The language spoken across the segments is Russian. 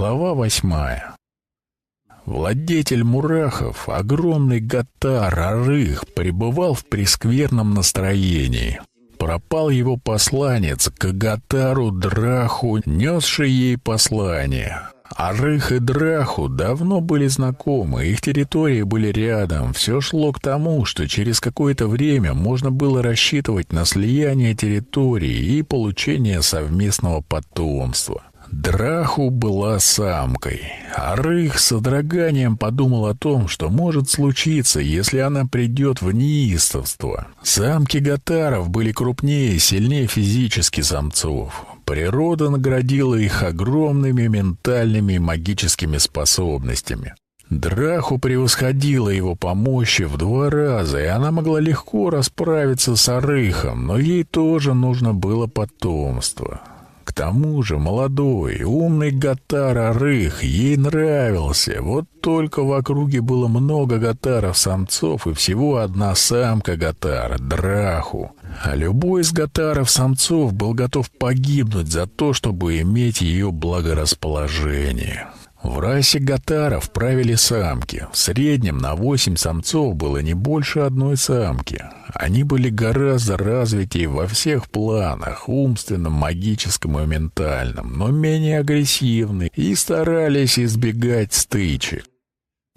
Глава восьмая. Владетель Мурахов, огромный гатар Арых, пребывал в прескверном настроении. Пропал его посланец к гатару Драху, несший ей послание. Арых и Драху давно были знакомы, их территории были рядом. Все шло к тому, что через какое-то время можно было рассчитывать на слияние территории и получение совместного потомства. Драху была самкой, а Рых с содроганием подумал о том, что может случиться, если она придет в неистовство. Самки гатаров были крупнее и сильнее физически самцов. Природа наградила их огромными ментальными и магическими способностями. Драху превосходила его по мощи в два раза, и она могла легко расправиться с Арыхом, но ей тоже нужно было потомство. К тому же молодой, умный Гатар Арых ей нравился. Вот только в округе было много Гатаров-самцов и всего одна самка Гатара — Драху. А любой из Гатаров-самцов был готов погибнуть за то, чтобы иметь ее благорасположение. В расе гатаров правили самки. В среднем на восемь самцов было не больше одной самки. Они были гораздо развитее во всех планах, умственном, магическом и ментальном, но менее агрессивны и старались избегать стычек.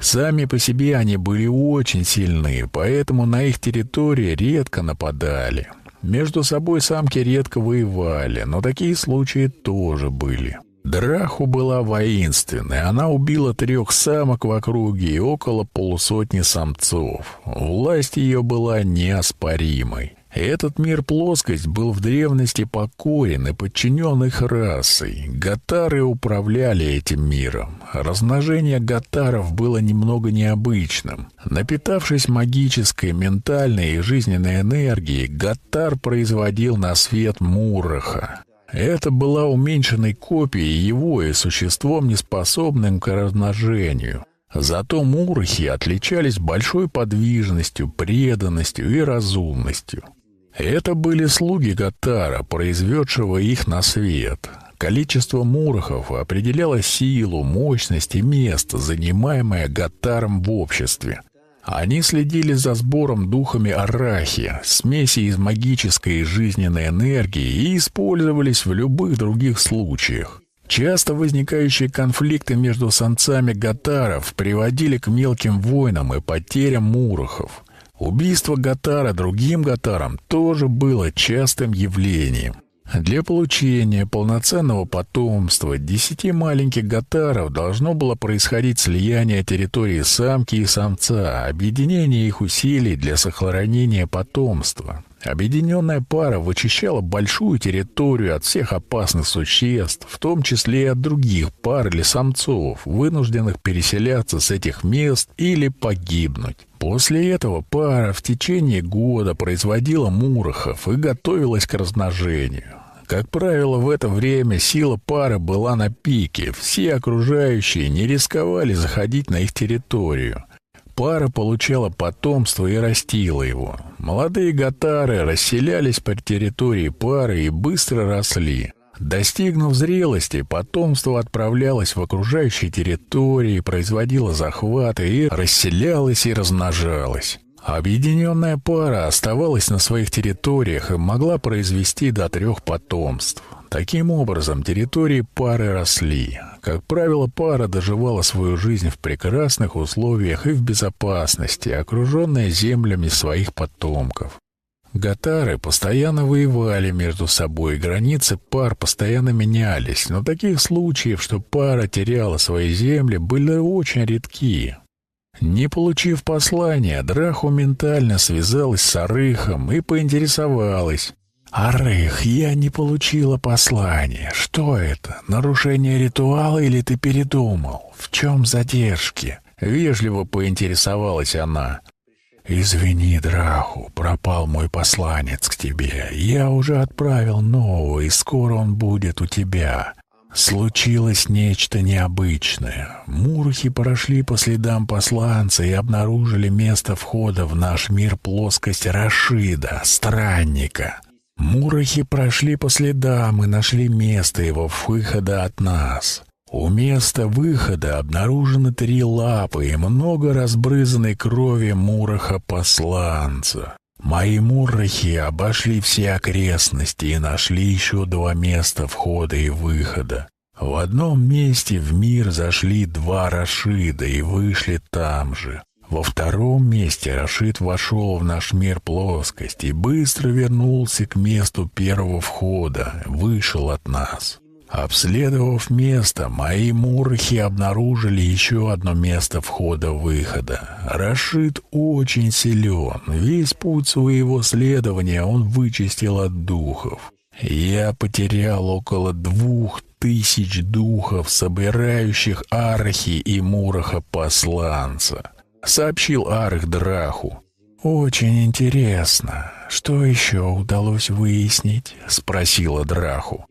Сами по себе они были очень сильны, поэтому на их территории редко нападали. Между собой самки редко воевали, но такие случаи тоже были. Драху была воинственной. Она убила трех самок в округе и около полусотни самцов. Власть ее была неоспоримой. Этот мир-плоскость был в древности покорен и подчинен их расой. Гатары управляли этим миром. Размножение гатаров было немного необычным. Напитавшись магической, ментальной и жизненной энергией, гатар производил на свет мураха. Это была уменьшенной копией его и существом, неспособным к размножению. Зато мурахи отличались большой подвижностью, преданностью и разумностью. Это были слуги Гатара, произведшего их на свет. Количество мурахов определяло силу, мощность и место, занимаемое Гатаром в обществе. Они следили за сбором духами арахи, смеси из магической и жизненной энергии и использовались в любых других случаях. Часто возникающие конфликты между самцами гатаров приводили к мелким войнам и потерям мурахов. Убийство гатара другим гатарам тоже было частым явлением. Для получения полноценного потомства десяти маленьких гатаров должно было происходить слияние территории самки и самца, объединение их усилий для сохранения потомства. Объединенная пара вычищала большую территорию от всех опасных существ, в том числе и от других пар или самцов, вынужденных переселяться с этих мест или погибнуть. После этого пара в течение года производила мурахов и готовилась к размножению. Как правило, в это время сила пары была на пике, все окружающие не рисковали заходить на их территорию. Пара получала потомство и растила его. Молодые гатары расселялись по территории пары и быстро росли. Достигнув зрелости, потомство отправлялось в окружающие территории, производило захваты и расселялось и размножалось. Объединенная пара оставалась на своих территориях и могла произвести до трех потомств. Таким образом, территории пары росли. Как правило, пара доживала свою жизнь в прекрасных условиях и в безопасности, окруженная землями своих потомков. Гатары постоянно воевали между собой, границы пар постоянно менялись, но таких случаев, что пара теряла свои земли, были очень редки. Не получив послания, Драху ментально связалась с Арыхом и поинтересовалась, «Арых, я не получила послание. Что это? Нарушение ритуала или ты передумал? В чем задержки?» Вежливо поинтересовалась она. «Извини, Драху, пропал мой посланец к тебе. Я уже отправил нового, и скоро он будет у тебя. Случилось нечто необычное. Мурхи прошли по следам посланца и обнаружили место входа в наш мир плоскость Рашида, странника. Мурахи прошли по следам и нашли место его выхода от нас. У места выхода обнаружены три лапы и много разбрызанной крови мураха-посланца. Мои мурахи обошли все окрестности и нашли еще два места входа и выхода. В одном месте в мир зашли два Рашида и вышли там же. Во втором месте Рашид вошел в наш мир плоскость и быстро вернулся к месту первого входа, вышел от нас. Обследовав место, мои мурахи обнаружили еще одно место входа-выхода. Рашид очень силен. Весь путь своего следования он вычистил от духов. Я потерял около двух тысяч духов, собирающих архи и мураха посланца, сообщил Арх Драху. Очень интересно. Что еще удалось выяснить? спросила Драху.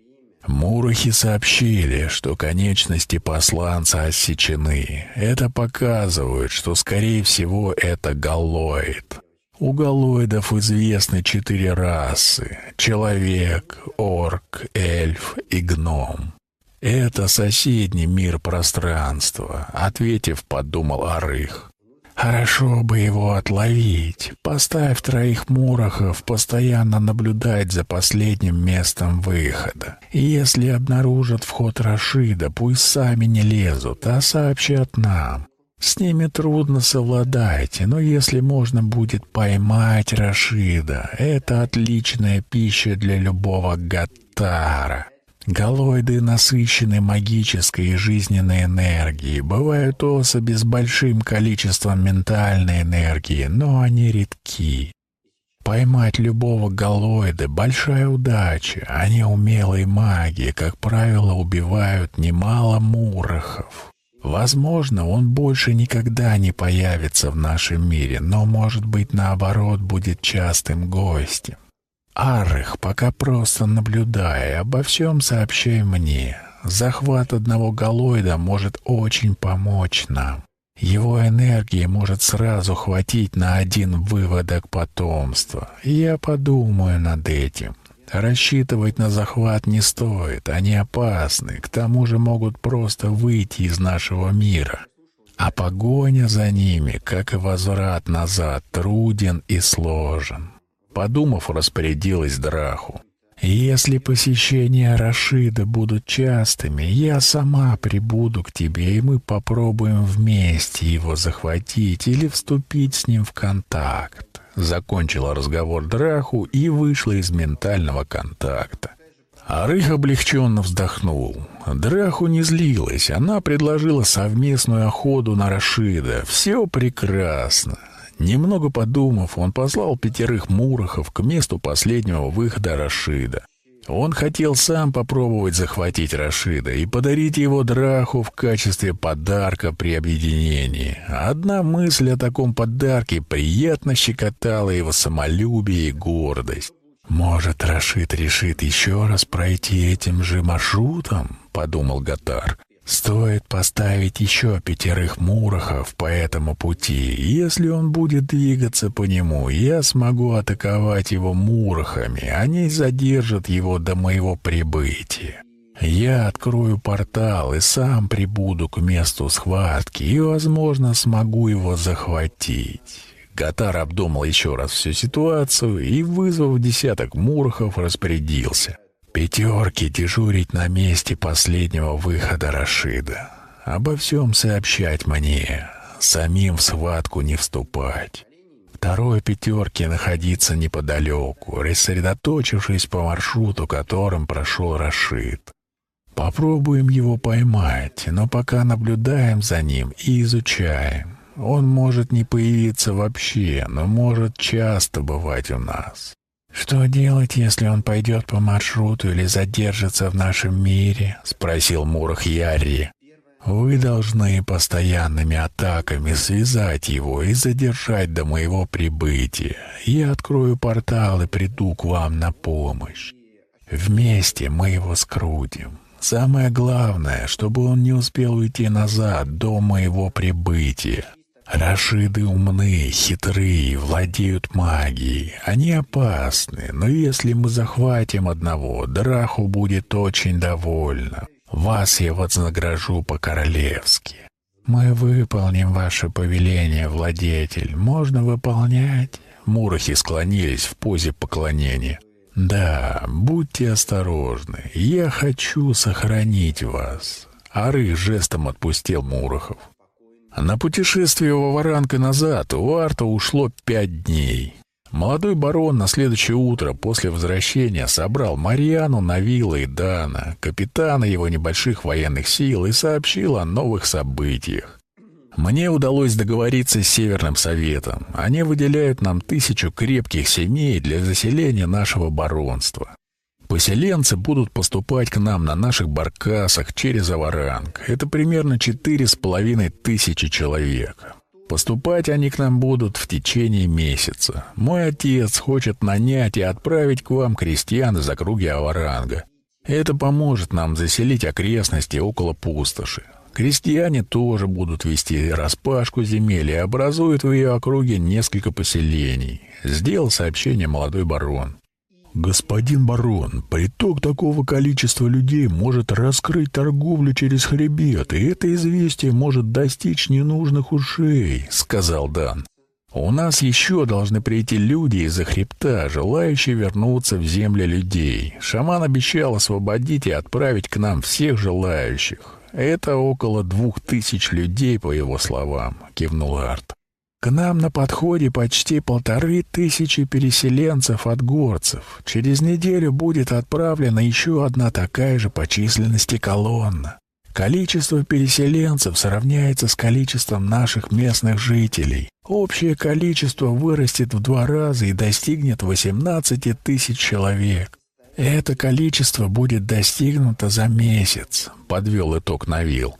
Мурахи сообщили, что конечности посланца отсечены. Это показывает, что, скорее всего, это галлоид. У галлоидов известны четыре расы — человек, орк, эльф и гном. Это соседний мир пространства, ответив, подумал Арых. Хорошо бы его отловить. Поставь троих мурахов постоянно наблюдать за последним местом выхода. Если обнаружат вход Рашида, пусть сами не лезут, а сообщат нам. С ними трудно совладать, но если можно будет поймать Рашида, это отличная пища для любого гаттара. Галоиды насыщены магической и жизненной энергией. Бывают особи с большим количеством ментальной энергии, но они редки. Поймать любого галоида — большая удача. Они умелые маги, как правило, убивают немало мурахов. Возможно, он больше никогда не появится в нашем мире, но, может быть, наоборот, будет частым гостем. Арых, пока просто наблюдай, обо всем сообщай мне. Захват одного галоида может очень помочь нам. Его энергии может сразу хватить на один выводок потомства. Я подумаю над этим. Рассчитывать на захват не стоит, они опасны, к тому же могут просто выйти из нашего мира. А погоня за ними, как и возврат назад, труден и сложен. Подумав, распорядилась Драху. «Если посещения Рашида будут частыми, я сама прибуду к тебе, и мы попробуем вместе его захватить или вступить с ним в контакт». Закончила разговор Драху и вышла из ментального контакта. Арых облегченно вздохнул. Драху не злилась, она предложила совместную охоту на Рашида. Все прекрасно. Немного подумав, он послал пятерых мурахов к месту последнего выхода Рашида. Он хотел сам попробовать захватить Рашида и подарить его Драху в качестве подарка при объединении. Одна мысль о таком подарке приятно щекотала его самолюбие и гордость. «Может, Рашид решит еще раз пройти этим же маршрутом?» — подумал Гатар. Стоит поставить еще пятерых мурахов по этому пути. Если он будет двигаться по нему, я смогу атаковать его мурахами. Они задержат его до моего прибытия. Я открою портал и сам прибуду к месту схватки и, возможно, смогу его захватить. Гатар обдумал еще раз всю ситуацию и, вызвав десяток мурахов, распорядился. Пятерки дежурить на месте последнего выхода Рашида. Обо всем сообщать мне, самим в схватку не вступать. Второй пятерки находиться неподалеку, рассредоточившись по маршруту, которым прошел Рашид. Попробуем его поймать, но пока наблюдаем за ним и изучаем. Он может не появиться вообще, но может часто бывать у нас. «Что делать, если он пойдет по маршруту или задержится в нашем мире?» — спросил Мурах Ярри. «Вы должны постоянными атаками связать его и задержать до моего прибытия. Я открою портал и приду к вам на помощь. Вместе мы его скрутим. Самое главное, чтобы он не успел уйти назад до моего прибытия. Рашиды умны, хитрые, владеют магией. Они опасны, но если мы захватим одного, Драху будет очень довольна. Вас я вознагражу по-королевски. Мы выполним ваше повеление, владетель. Можно выполнять?» Мурахи склонились в позе поклонения. «Да, будьте осторожны. Я хочу сохранить вас». Арых жестом отпустил Мурахов. На путешествие в Варанг назад у Арта ушло пять дней. Молодой барон на следующее утро после возвращения собрал Марьяну, Навила и Дана, капитана его небольших военных сил, и сообщил о новых событиях. Мне удалось договориться с Северным Советом. Они выделяют нам тысячу крепких семей для заселения нашего баронства. Поселенцы будут поступать к нам на наших баркасах через Аваранг. Это примерно четыре с половиной тысячи человек. Поступать они к нам будут в течение месяца. Мой отец хочет нанять и отправить к вам крестьян из округи Аваранга. Это поможет нам заселить окрестности около пустоши. Крестьяне тоже будут вести распашку земель и образуют в ее округе несколько поселений. Сделал сообщение молодой барон. «Господин барон, приток такого количества людей может раскрыть торговлю через хребет, и это известие может достичь ненужных ушей», — сказал Дан. «У нас еще должны прийти люди из-за хребта, желающие вернуться в земли людей. Шаман обещал освободить и отправить к нам всех желающих. Это около двух тысяч людей, по его словам», — кивнул Арт. К нам на подходе почти полторы тысячи переселенцев от горцев. Через неделю будет отправлена еще одна такая же по численности колонна. Количество переселенцев сравняется с количеством наших местных жителей. Общее количество вырастет в два раза и достигнет 18 тысяч человек. Это количество будет достигнуто за месяц, подвел итог Навил.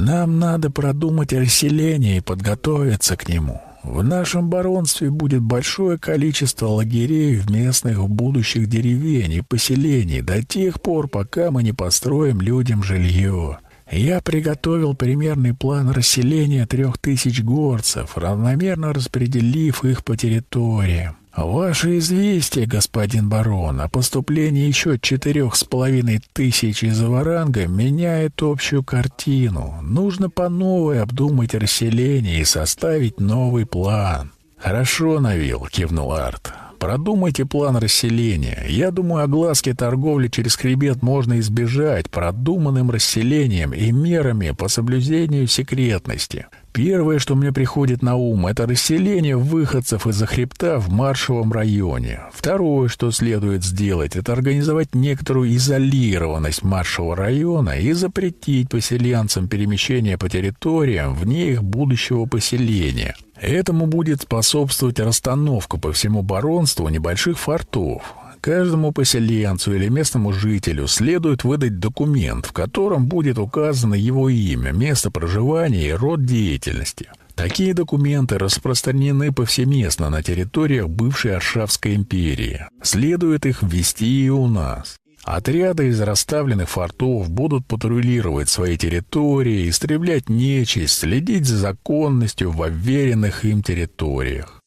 Нам надо продумать расселение и подготовиться к нему. В нашем баронстве будет большое количество лагерей в местных будущих деревень и поселений до тех пор, пока мы не построим людям жилье. Я приготовил примерный план расселения трех тысяч горцев, равномерно распределив их по территориям. «Ваше известие, господин барон, о поступлении еще четырех с половиной тысяч из Варанга меняет общую картину. Нужно по новой обдумать расселение и составить новый план». «Хорошо, Навил», — кивнул Арт. Продумайте план расселения. Я думаю, огласки торговли через хребет можно избежать продуманным расселением и мерами по соблюдению секретности. Первое, что мне приходит на ум, это расселение выходцев из-за хребта в маршевом районе. Второе, что следует сделать, это организовать некоторую изолированность маршевого района и запретить поселенцам перемещение по территориям вне их будущего поселения. Этому будет способствовать расстановка по всему баронству небольших фортов. Каждому поселенцу или местному жителю следует выдать документ, в котором будет указано его имя, место проживания и род деятельности. Такие документы распространены повсеместно на территориях бывшей Аршавской империи. Следует их ввести и у нас. Отряды из расставленных фортов будут патрулировать свои территории, истреблять нечисть, следить за законностью в уверенных им территориях.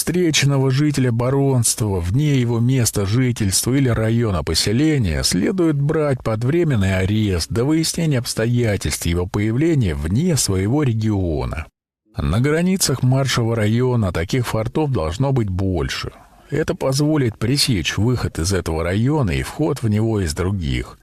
Встреченного жителя баронства вне его места жительства или района поселения следует брать под временный арест до выяснения обстоятельств его появления вне своего региона. На границах маршевого района таких фортов должно быть больше. Это позволит пресечь выход из этого района и вход в него из других.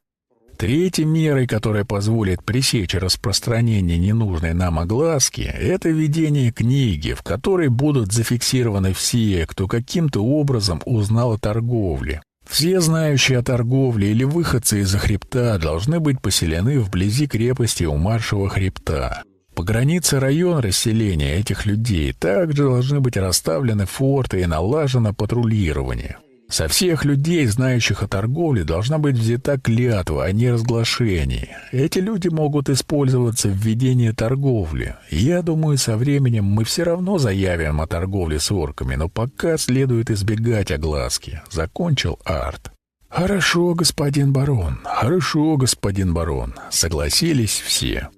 Третьей мерой, которая позволит пресечь распространение ненужной нам огласки, это ведение книги, в которой будут зафиксированы все, кто каким-то образом узнал о торговле. Все знающие о торговле или выходцы из-за хребта должны быть поселены вблизи крепости у маршевого хребта. По границе района расселения этих людей также должны быть расставлены форты и налажено патрулирование. Со всех людей, знающих о торговле, должна быть взята клятва о неразглашении. Эти люди могут использоваться в ведении торговли. Я думаю, со временем мы все равно заявим о торговле с орками, но пока следует избегать огласки. Закончил Арт. «Хорошо, господин барон, хорошо, господин барон», — согласились все.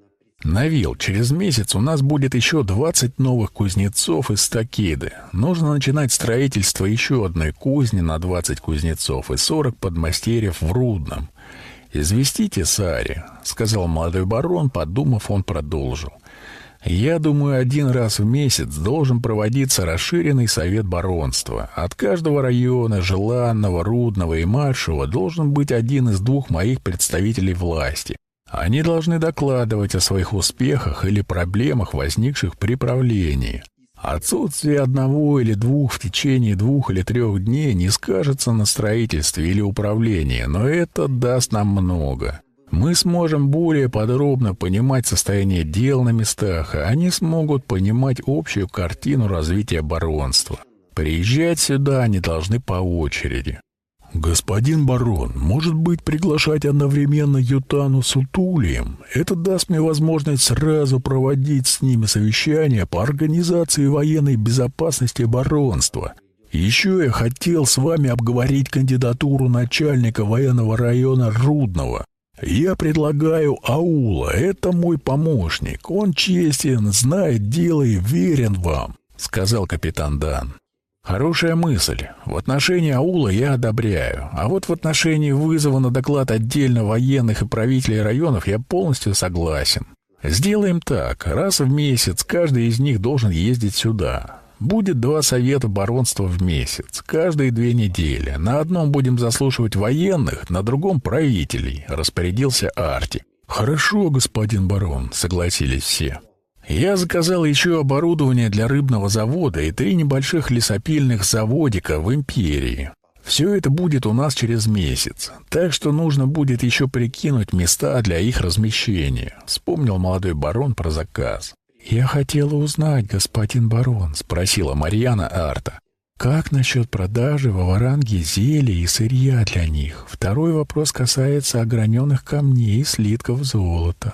Навил, через месяц у нас будет еще 20 новых кузнецов из Стакиды. Нужно начинать строительство еще одной кузни на 20 кузнецов и 40 подмастерьев в Рудном. «Известите Саре», — сказал молодой барон, подумав, он продолжил. Я думаю, один раз в месяц должен проводиться расширенный совет баронства. От каждого района, желанного, рудного и маршего, должен быть один из двух моих представителей власти. Они должны докладывать о своих успехах или проблемах, возникших при правлении. Отсутствие одного или двух в течение двух или трех дней не скажется на строительстве или управлении, но это даст нам много. Мы сможем более подробно понимать состояние дел на местах, а они смогут понимать общую картину развития баронства. Приезжать сюда они должны по очереди. «Господин барон, может быть, приглашать одновременно Ютану с Утулием? Это даст мне возможность сразу проводить с ними совещание по организации военной безопасности баронства. Еще я хотел с вами обговорить кандидатуру начальника военного района Рудного. «Я предлагаю Аула. Это мой помощник. Он честен, знает дело и верен вам», — сказал капитан Дан. «Хорошая мысль. В отношении аула я одобряю. А вот в отношении вызова на доклад отдельно военных и правителей районов я полностью согласен. Сделаем так. Раз в месяц каждый из них должен ездить сюда. Будет два совета баронства в месяц, каждые две недели. На одном будем заслушивать военных, на другом — правителей», — распорядился Арти. «Хорошо, господин барон», — согласились все. Я заказал еще оборудование для рыбного завода и три небольших лесопильных заводика в империи. Все это будет у нас через месяц, так что нужно будет еще прикинуть места для их размещения», — вспомнил молодой барон про заказ. «Я хотела узнать, господин барон», — спросила Марьяна Арта. «Как насчет продажи в Аваранге зелий и сырья для них? Второй вопрос касается ограненных камней и слитков золота».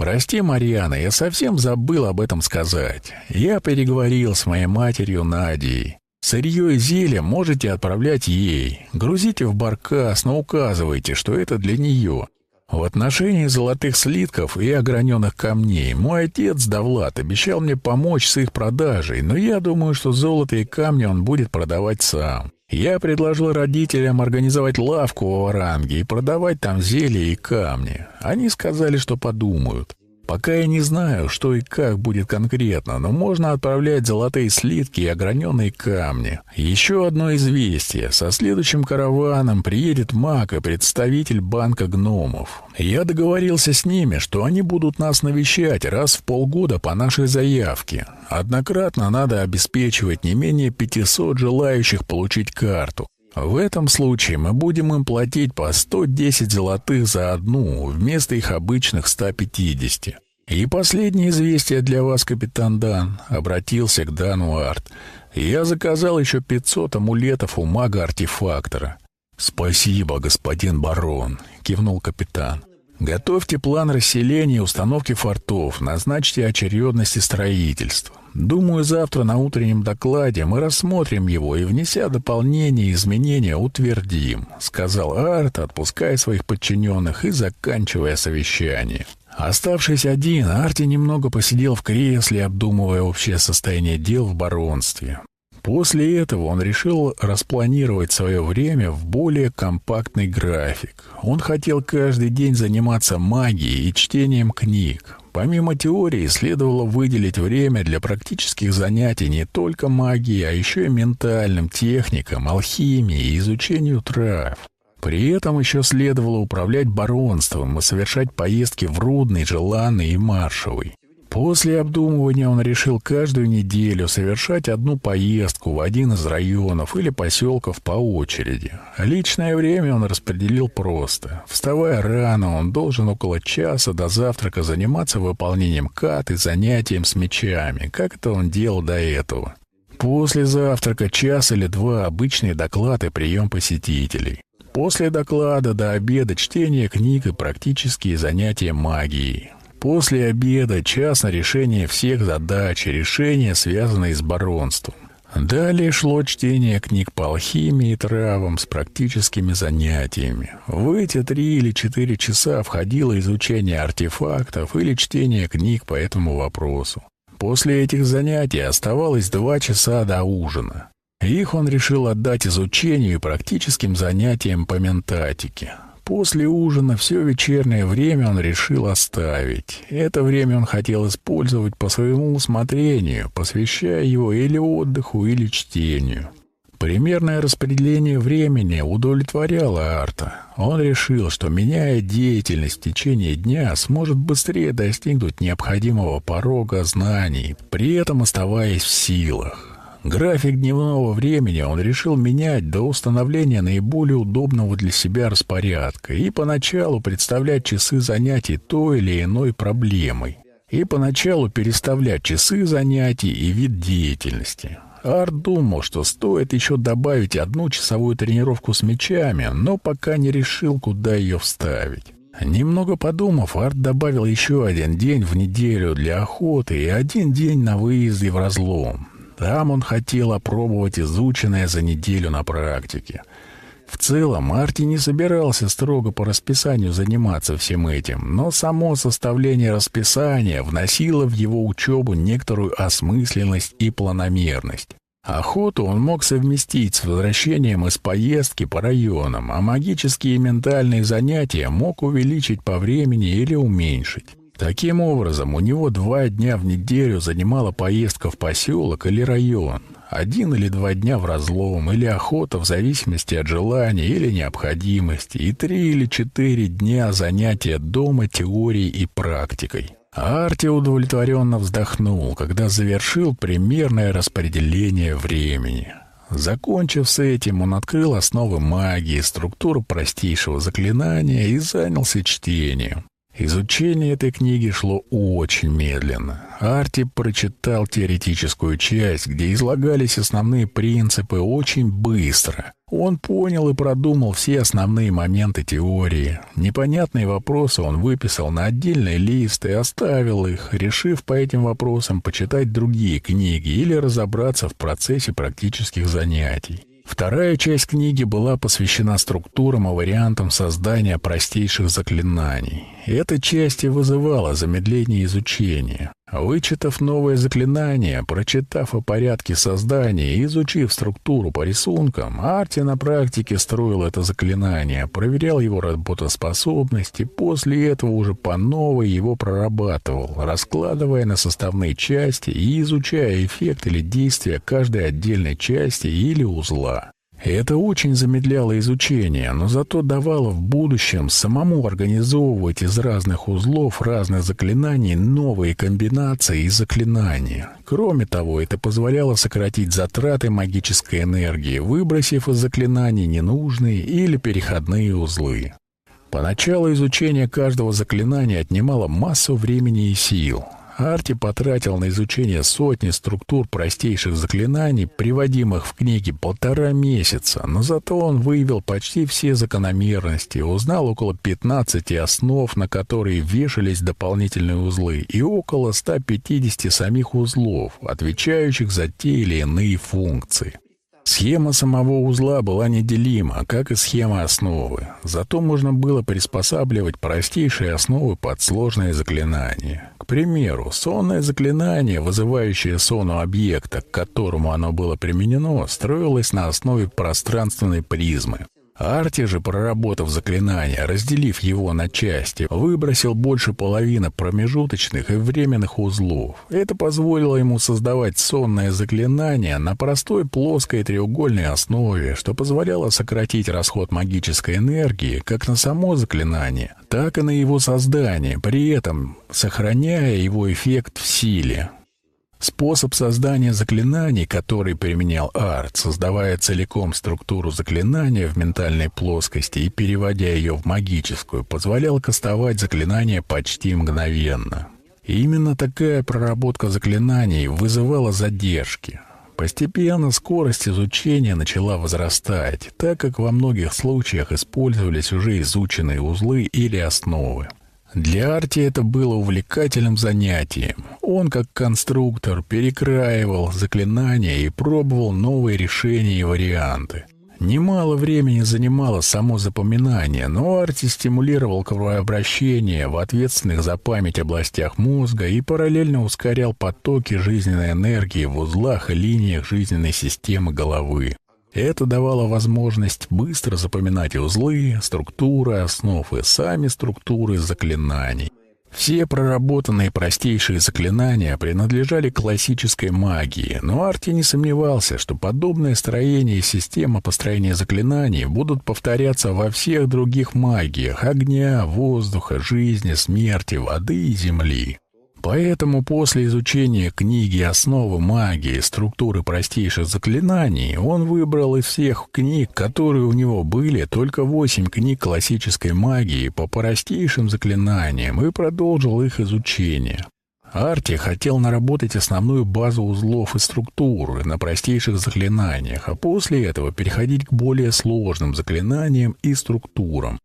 «Прости, Марьяна, я совсем забыл об этом сказать. Я переговорил с моей матерью Надей. Сырье и зелье можете отправлять ей. Грузите в баркас, но указывайте, что это для нее. В отношении золотых слитков и ограненных камней мой отец Давлат обещал мне помочь с их продажей, но я думаю, что золото и камни он будет продавать сам. Я предложил родителям организовать лавку в Оранге и продавать там зелья и камни. Они сказали, что подумают. Пока я не знаю, что и как будет конкретно, но можно отправлять золотые слитки и ограненные камни. Еще одно известие. Со следующим караваном приедет маг и представитель банка гномов. Я договорился с ними, что они будут нас навещать раз в полгода по нашей заявке. Однократно надо обеспечивать не менее 500 желающих получить карту. В этом случае мы будем им платить по 110 золотых за одну, вместо их обычных 150. И последнее известие для вас, капитан Дан, обратился к Дану Арт. Я заказал еще 500 амулетов у мага-артефактора. Спасибо, господин барон, кивнул капитан. Готовьте план расселения и установки фортов, назначьте очередности строительства. Думаю, завтра на утреннем докладе мы рассмотрим его и, внеся дополнения и изменения, утвердим», — сказал Арт, отпуская своих подчиненных и заканчивая совещание. Оставшись один, Арти немного посидел в кресле, обдумывая общее состояние дел в баронстве. После этого он решил распланировать свое время в более компактный график. Он хотел каждый день заниматься магией и чтением книг. Помимо теории, следовало выделить время для практических занятий не только магией, а еще и ментальным техникам, алхимии и изучению трав. При этом еще следовало управлять баронством и совершать поездки в Рудный, Желанный и Маршевый. После обдумывания он решил каждую неделю совершать одну поездку в один из районов или поселков по очереди. Личное время он распределил просто. Вставая рано, он должен около часа до завтрака заниматься выполнением кат и занятием с мечами, как это он делал до этого. После завтрака час или два обычный доклад и прием посетителей. После доклада до обеда чтение книг и практические занятия магией. После обеда час на решение всех задач и решения, связанные с баронством. Далее шло чтение книг по алхимии и травам с практическими занятиями. В эти три или четыре часа входило изучение артефактов или чтение книг по этому вопросу. После этих занятий оставалось два часа до ужина. Их он решил отдать изучению и практическим занятиям по ментатике. После ужина все вечернее время он решил оставить. Это время он хотел использовать по своему усмотрению, посвящая его или отдыху, или чтению. Примерное распределение времени удовлетворяло Арта. Он решил, что, меняя деятельность в течение дня, сможет быстрее достигнуть необходимого порога знаний, при этом оставаясь в силах. График дневного времени он решил менять до установления наиболее удобного для себя распорядка и поначалу представлять часы занятий той или иной проблемой, и поначалу переставлять часы занятий и вид деятельности. Арт думал, что стоит еще добавить одну часовую тренировку с мячами, но пока не решил, куда ее вставить. Немного подумав, Арт добавил еще один день в неделю для охоты и один день на выезде в разлом. Там он хотел опробовать изученное за неделю на практике. В целом, Марти не собирался строго по расписанию заниматься всем этим, но само составление расписания вносило в его учебу некоторую осмысленность и планомерность. Охоту он мог совместить с возвращением из поездки по районам, а магические и ментальные занятия мог увеличить по времени или уменьшить. Таким образом, у него два дня в неделю занимала поездка в поселок или район, один или два дня в разлом или охота в зависимости от желания или необходимости, и три или четыре дня занятия дома теорией и практикой. Арти удовлетворенно вздохнул, когда завершил примерное распределение времени. Закончив с этим, он открыл основы магии, структуру простейшего заклинания и занялся чтением. Изучение этой книги шло очень медленно. Арти прочитал теоретическую часть, где излагались основные принципы, очень быстро. Он понял и продумал все основные моменты теории. Непонятные вопросы он выписал на отдельный лист и оставил их, решив по этим вопросам почитать другие книги или разобраться в процессе практических занятий. Вторая часть книги была посвящена структурам и вариантам создания простейших заклинаний. Эта часть и вызывала замедление изучения. Вычитав новое заклинание, прочитав о порядке создания и изучив структуру по рисункам, Арти на практике строил это заклинание, проверял его работоспособность и после этого уже по новой его прорабатывал, раскладывая на составные части и изучая эффект или действие каждой отдельной части или узла. Это очень замедляло изучение, но зато давало в будущем самому организовывать из разных узлов разных заклинаний новые комбинации и заклинания. Кроме того, это позволяло сократить затраты магической энергии, выбросив из заклинаний ненужные или переходные узлы. Поначалу изучение каждого заклинания отнимало массу времени и сил, Арти потратил на изучение сотни структур простейших заклинаний, приводимых в книге, полтора месяца, но зато он выявил почти все закономерности, узнал около 15 основ, на которые вешались дополнительные узлы, и около 150 самих узлов, отвечающих за те или иные функции. Схема самого узла была неделима, как и схема основы. Зато можно было приспосабливать простейшие основы под сложные заклинания. Примеру, сонное заклинание, вызывающее сону объекта, к которому оно было применено, строилось на основе пространственной призмы. Арти же, проработав заклинание, разделив его на части, выбросил больше половины промежуточных и временных узлов. Это позволило ему создавать сонное заклинание на простой плоской треугольной основе, что позволяло сократить расход магической энергии как на само заклинание, так и на его создание, при этом сохраняя его эффект в силе. Способ создания заклинаний, который применял Арт, создавая целиком структуру заклинания в ментальной плоскости и переводя ее в магическую, позволял кастовать заклинания почти мгновенно. И именно такая проработка заклинаний вызывала задержки. Постепенно скорость изучения начала возрастать, так как во многих случаях использовались уже изученные узлы или основы. Для Арти это было увлекательным занятием. Он, как конструктор, перекраивал заклинания и пробовал новые решения и варианты. Немало времени занимало само запоминание, но Арти стимулировал кровообращение в ответственных за память областях мозга и параллельно ускорял потоки жизненной энергии в узлах и линиях жизненной системы головы. Это давало возможность быстро запоминать узлы, структуры основ и сами структуры заклинаний. Все проработанные простейшие заклинания принадлежали классической магии, но Арти не сомневался, что подобное строение и система построения заклинаний будут повторяться во всех других магиях — огня, воздуха, жизни, смерти, воды и земли. Поэтому после изучения книги «Основы магии. Структуры простейших заклинаний» он выбрал из всех книг, которые у него были, только восемь книг классической магии по простейшим заклинаниям и продолжил их изучение. Арти хотел наработать основную базу узлов и структур на простейших заклинаниях, а после этого переходить к более сложным заклинаниям и структурам.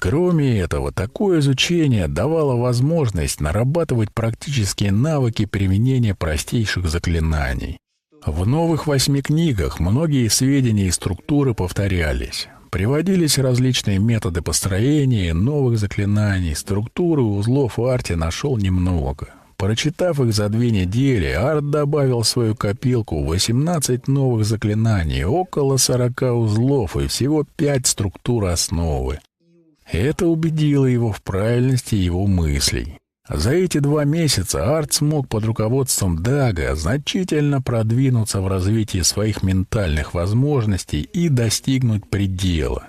Кроме этого, такое изучение давало возможность нарабатывать практические навыки применения простейших заклинаний. В новых восьми книгах многие сведения и структуры повторялись. Приводились различные методы построения новых заклинаний, структуры узлов Арти нашел немного. Прочитав их за две недели, Арт добавил в свою копилку 18 новых заклинаний, около 40 узлов и всего 5 структур основы. Это убедило его в правильности его мыслей. За эти два месяца Арт смог под руководством Дага значительно продвинуться в развитии своих ментальных возможностей и достигнуть предела.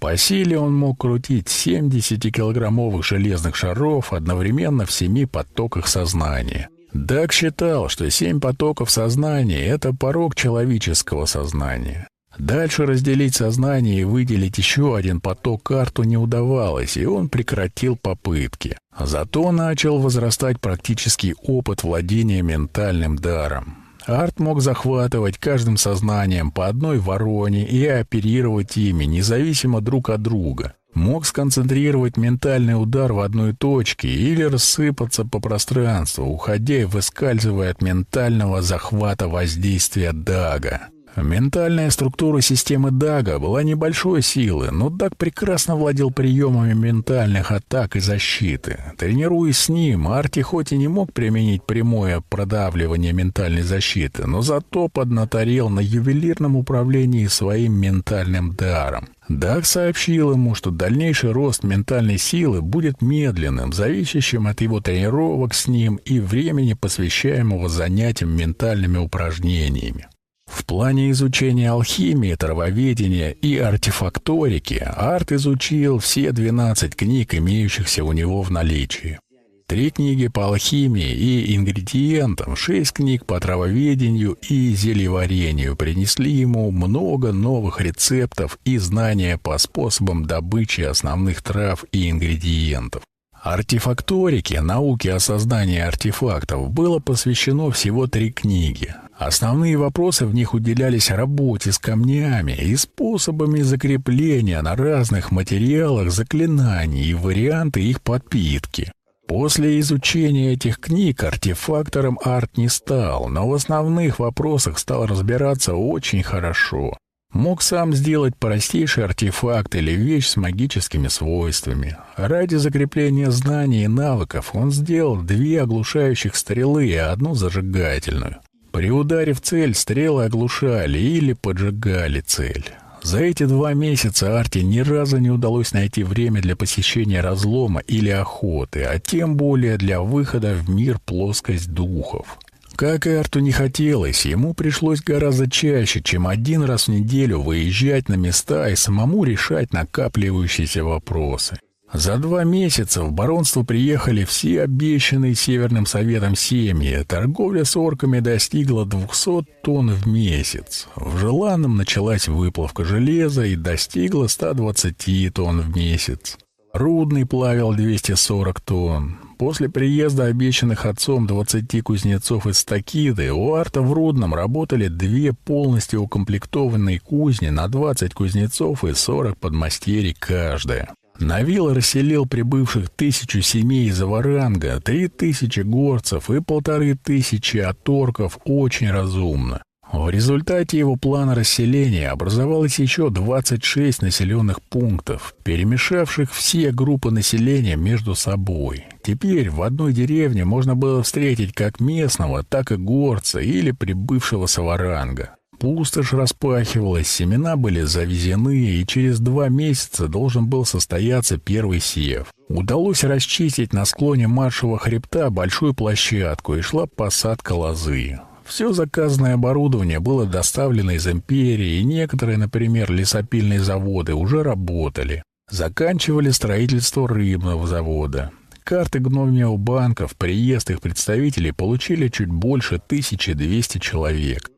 По силе он мог крутить 70-килограммовых железных шаров одновременно в семи потоках сознания. Даг считал, что семь потоков сознания — это порог человеческого сознания. Дальше разделить сознание и выделить еще один поток карту не удавалось, и он прекратил попытки. Зато начал возрастать практический опыт владения ментальным даром. Арт мог захватывать каждым сознанием по одной вороне и оперировать ими, независимо друг от друга. Мог сконцентрировать ментальный удар в одной точке или рассыпаться по пространству, уходя и выскальзывая от ментального захвата воздействия Дага. Ментальная структура системы Дага была небольшой силы, но Даг прекрасно владел приемами ментальных атак и защиты. Тренируясь с ним, Арти хоть и не мог применить прямое продавливание ментальной защиты, но зато поднаторел на ювелирном управлении своим ментальным даром. Даг сообщил ему, что дальнейший рост ментальной силы будет медленным, зависящим от его тренировок с ним и времени, посвящаемого занятиям ментальными упражнениями. В плане изучения алхимии, травоведения и артефакторики Арт изучил все 12 книг, имеющихся у него в наличии. Три книги по алхимии и ингредиентам, шесть книг по травоведению и зельеварению принесли ему много новых рецептов и знания по способам добычи основных трав и ингредиентов. Артефакторике, науке о создании артефактов, было посвящено всего три книги. Основные вопросы в них уделялись работе с камнями и способами закрепления на разных материалах заклинаний и варианты их подпитки. После изучения этих книг артефактором Арт не стал, но в основных вопросах стал разбираться очень хорошо. Мог сам сделать простейший артефакт или вещь с магическими свойствами. Ради закрепления знаний и навыков он сделал две оглушающих стрелы и одну зажигательную. При ударе в цель стрелы оглушали или поджигали цель. За эти два месяца Арти ни разу не удалось найти время для посещения разлома или охоты, а тем более для выхода в мир плоскость духов. Как и Арту не хотелось, ему пришлось гораздо чаще, чем один раз в неделю выезжать на места и самому решать накапливающиеся вопросы. За два месяца в баронство приехали все обещанные Северным Советом семьи. Торговля с орками достигла 200 тонн в месяц. В Желанном началась выплавка железа и достигла 120 тонн в месяц. Рудный плавил 240 тонн. После приезда обещанных отцом 20 кузнецов из Стакиды у Арта в Рудном работали две полностью укомплектованные кузни на 20 кузнецов и 40 подмастерий каждая. Навил расселил прибывших тысячу семей из Аваранга, три тысячи горцев и полторы тысячи оторков очень разумно. В результате его плана расселения образовалось еще 26 населенных пунктов, перемешавших все группы населения между собой. Теперь в одной деревне можно было встретить как местного, так и горца или прибывшего с Аваранга. Пустошь распахивалась, семена были завезены, и через два месяца должен был состояться первый сев. Удалось расчистить на склоне маршевого хребта большую площадку, и шла посадка лозы. Все заказанное оборудование было доставлено из империи, и некоторые, например, лесопильные заводы уже работали. Заканчивали строительство рыбного завода. Карты гномиев банков, приезд их представителей получили чуть больше 1200 человек.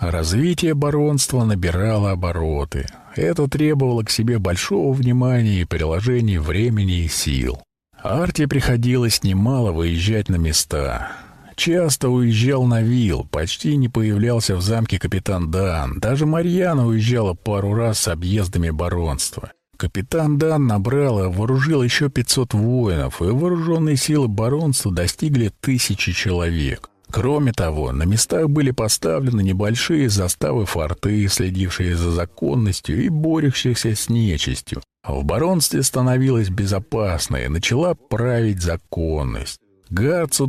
Развитие баронства набирало обороты. Это требовало к себе большого внимания и приложения времени и сил. Арте приходилось немало выезжать на места. Часто уезжал на вил, почти не появлялся в замке капитан Дан. Даже Марьяна уезжала пару раз с объездами баронства. Капитан Дан набрал и вооружил еще 500 воинов, и вооруженные силы баронства достигли тысячи человек. Кроме того, на местах были поставлены небольшие заставы форты, следившие за законностью и борющихся с нечистью. В баронстве становилось безопасно и начала править законность. Гад с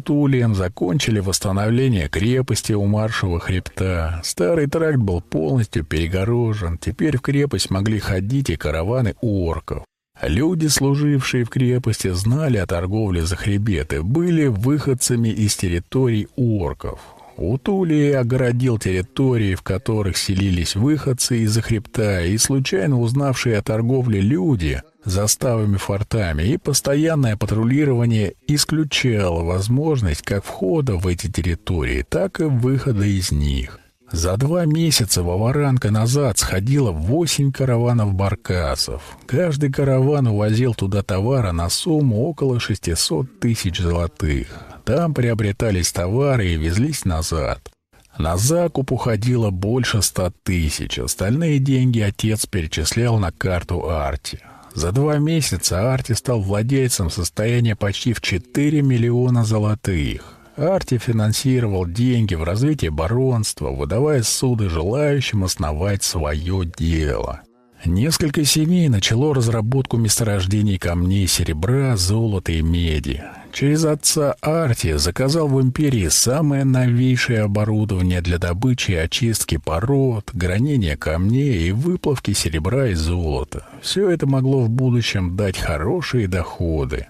закончили восстановление крепости у Маршевого хребта. Старый тракт был полностью перегорожен. Теперь в крепость могли ходить и караваны орков. Люди, служившие в крепости, знали о торговле за хребет и были выходцами из территорий орков. Утулий огородил территории, в которых селились выходцы из-за хребта, и случайно узнавшие о торговле люди заставами фортами и постоянное патрулирование исключало возможность как входа в эти территории, так и выхода из них. За два месяца Ваваранка назад сходило восемь караванов баркасов. Каждый караван увозил туда товара на сумму около 600 тысяч золотых. Там приобретались товары и везлись назад. На закуп уходило больше ста тысяч. Остальные деньги отец перечислял на карту Арти. За два месяца Арти стал владельцем состояния почти в 4 миллиона золотых. Арти финансировал деньги в развитие баронства, выдавая суды желающим основать свое дело. Несколько семей начало разработку месторождений камней серебра, золота и меди. Через отца Арти заказал в империи самое новейшее оборудование для добычи и очистки пород, гранения камней и выплавки серебра и золота. Все это могло в будущем дать хорошие доходы.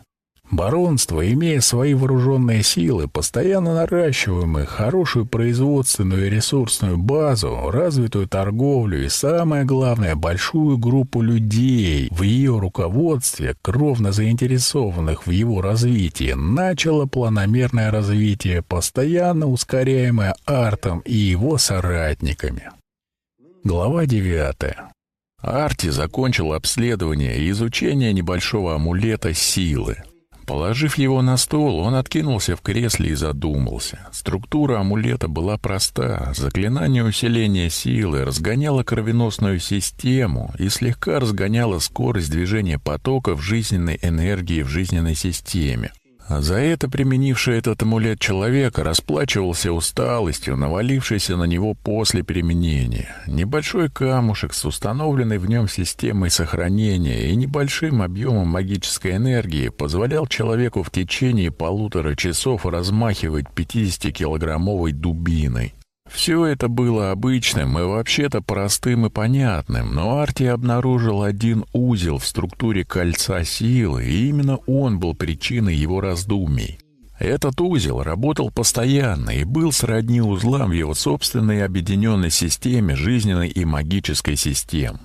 Баронство, имея свои вооруженные силы, постоянно наращиваемые, хорошую производственную и ресурсную базу, развитую торговлю и, самое главное, большую группу людей в ее руководстве, кровно заинтересованных в его развитии, начало планомерное развитие, постоянно ускоряемое Артом и его соратниками. Глава девятая. Арти закончил обследование и изучение небольшого амулета силы — Положив его на стол, он откинулся в кресле и задумался. Структура амулета была проста. Заклинание усиления силы разгоняло кровеносную систему и слегка разгоняло скорость движения потоков жизненной энергии в жизненной системе. А за это применивший этот амулет человек расплачивался усталостью, навалившейся на него после применения. Небольшой камушек с установленной в нем системой сохранения и небольшим объемом магической энергии позволял человеку в течение полутора часов размахивать 50-килограммовой дубиной. Все это было обычным и вообще-то простым и понятным, но Арти обнаружил один узел в структуре кольца силы, и именно он был причиной его раздумий. Этот узел работал постоянно и был сродни узлам в его собственной объединенной системе жизненной и магической систем.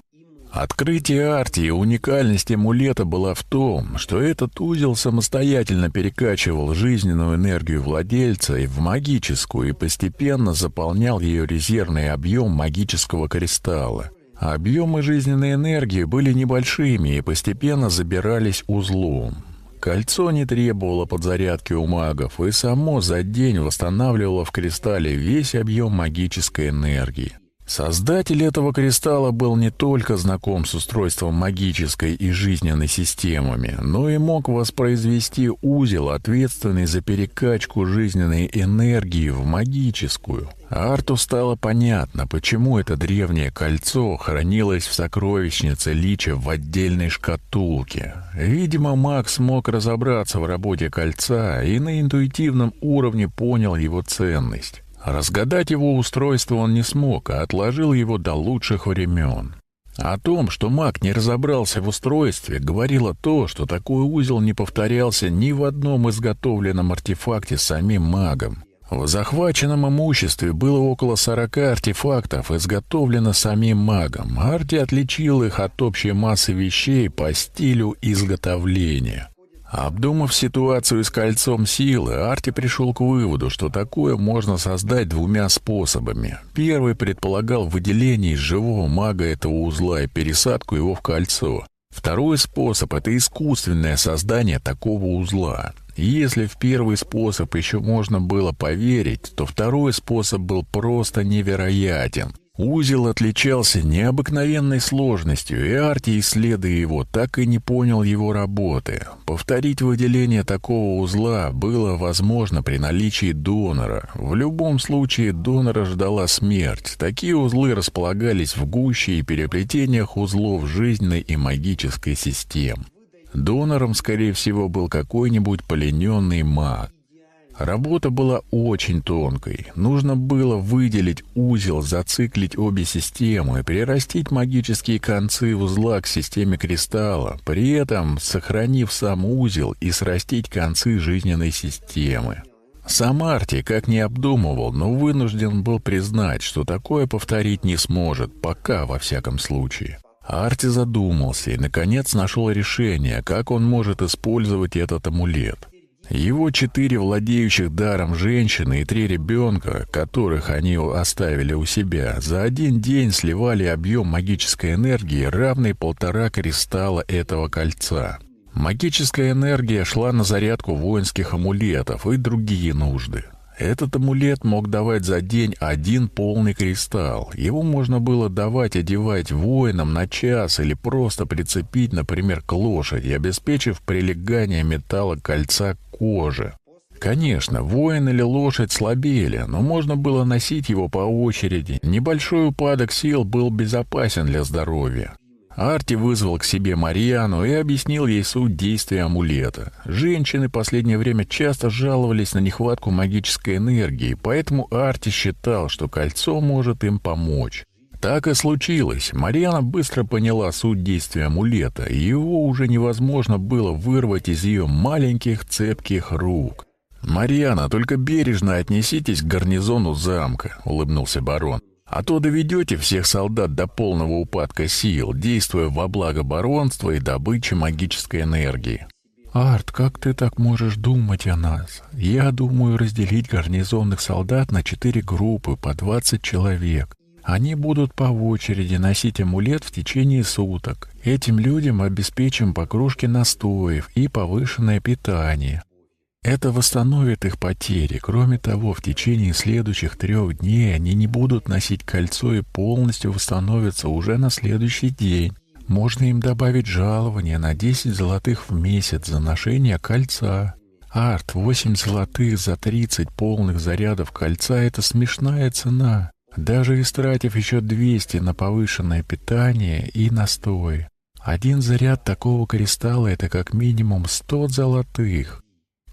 Открытие арти и уникальность амулета была в том, что этот узел самостоятельно перекачивал жизненную энергию владельца и в магическую и постепенно заполнял ее резервный объем магического кристалла. Объемы жизненной энергии были небольшими и постепенно забирались узлом. Кольцо не требовало подзарядки у магов и само за день восстанавливало в кристалле весь объем магической энергии. Создатель этого кристалла был не только знаком с устройством магической и жизненной системами, но и мог воспроизвести узел, ответственный за перекачку жизненной энергии в магическую. Арту стало понятно, почему это древнее кольцо хранилось в сокровищнице Лича в отдельной шкатулке. Видимо, Макс смог разобраться в работе кольца и на интуитивном уровне понял его ценность. Разгадать его устройство он не смог, а отложил его до лучших времен. О том, что маг не разобрался в устройстве, говорило то, что такой узел не повторялся ни в одном изготовленном артефакте самим магом. В захваченном имуществе было около 40 артефактов, изготовлено самим магом. Арти отличил их от общей массы вещей по стилю изготовления. Обдумав ситуацию с кольцом силы, Арти пришел к выводу, что такое можно создать двумя способами. Первый предполагал выделение из живого мага этого узла и пересадку его в кольцо. Второй способ — это искусственное создание такого узла. Если в первый способ еще можно было поверить, то второй способ был просто невероятен — Узел отличался необыкновенной сложностью, и Арти, исследуя его, так и не понял его работы. Повторить выделение такого узла было возможно при наличии донора. В любом случае донора ждала смерть. Такие узлы располагались в гуще и переплетениях узлов жизненной и магической систем. Донором, скорее всего, был какой-нибудь полененный маг. Работа была очень тонкой. Нужно было выделить узел, зациклить обе системы, перерастить магические концы узла к системе кристалла, при этом сохранив сам узел и срастить концы жизненной системы. Сам Арти как не обдумывал, но вынужден был признать, что такое повторить не сможет, пока во всяком случае. Арти задумался и, наконец, нашел решение, как он может использовать этот амулет. Его четыре владеющих даром женщины и три ребенка, которых они оставили у себя, за один день сливали объем магической энергии, равный полтора кристалла этого кольца. Магическая энергия шла на зарядку воинских амулетов и другие нужды. Этот амулет мог давать за день один полный кристалл. Его можно было давать одевать воинам на час или просто прицепить, например, к лошади, обеспечив прилегание металла кольца к коже. Конечно, воин или лошадь слабели, но можно было носить его по очереди. Небольшой упадок сил был безопасен для здоровья. Арти вызвал к себе Марьяну и объяснил ей суть действия амулета. Женщины последнее время часто жаловались на нехватку магической энергии, поэтому Арти считал, что кольцо может им помочь. Так и случилось. Марьяна быстро поняла суть действия амулета, и его уже невозможно было вырвать из ее маленьких цепких рук. «Марьяна, только бережно отнеситесь к гарнизону замка», — улыбнулся барон. А то доведете всех солдат до полного упадка сил, действуя во благо баронства и добычи магической энергии. «Арт, как ты так можешь думать о нас? Я думаю разделить гарнизонных солдат на четыре группы по двадцать человек. Они будут по очереди носить амулет в течение суток. Этим людям обеспечим по кружке настоев и повышенное питание. Это восстановит их потери. Кроме того, в течение следующих трех дней они не будут носить кольцо и полностью восстановятся уже на следующий день. Можно им добавить жалование на 10 золотых в месяц за ношение кольца. Арт, 8 золотых за 30 полных зарядов кольца — это смешная цена. Даже истратив еще 200 на повышенное питание и настой. Один заряд такого кристалла — это как минимум 100 золотых.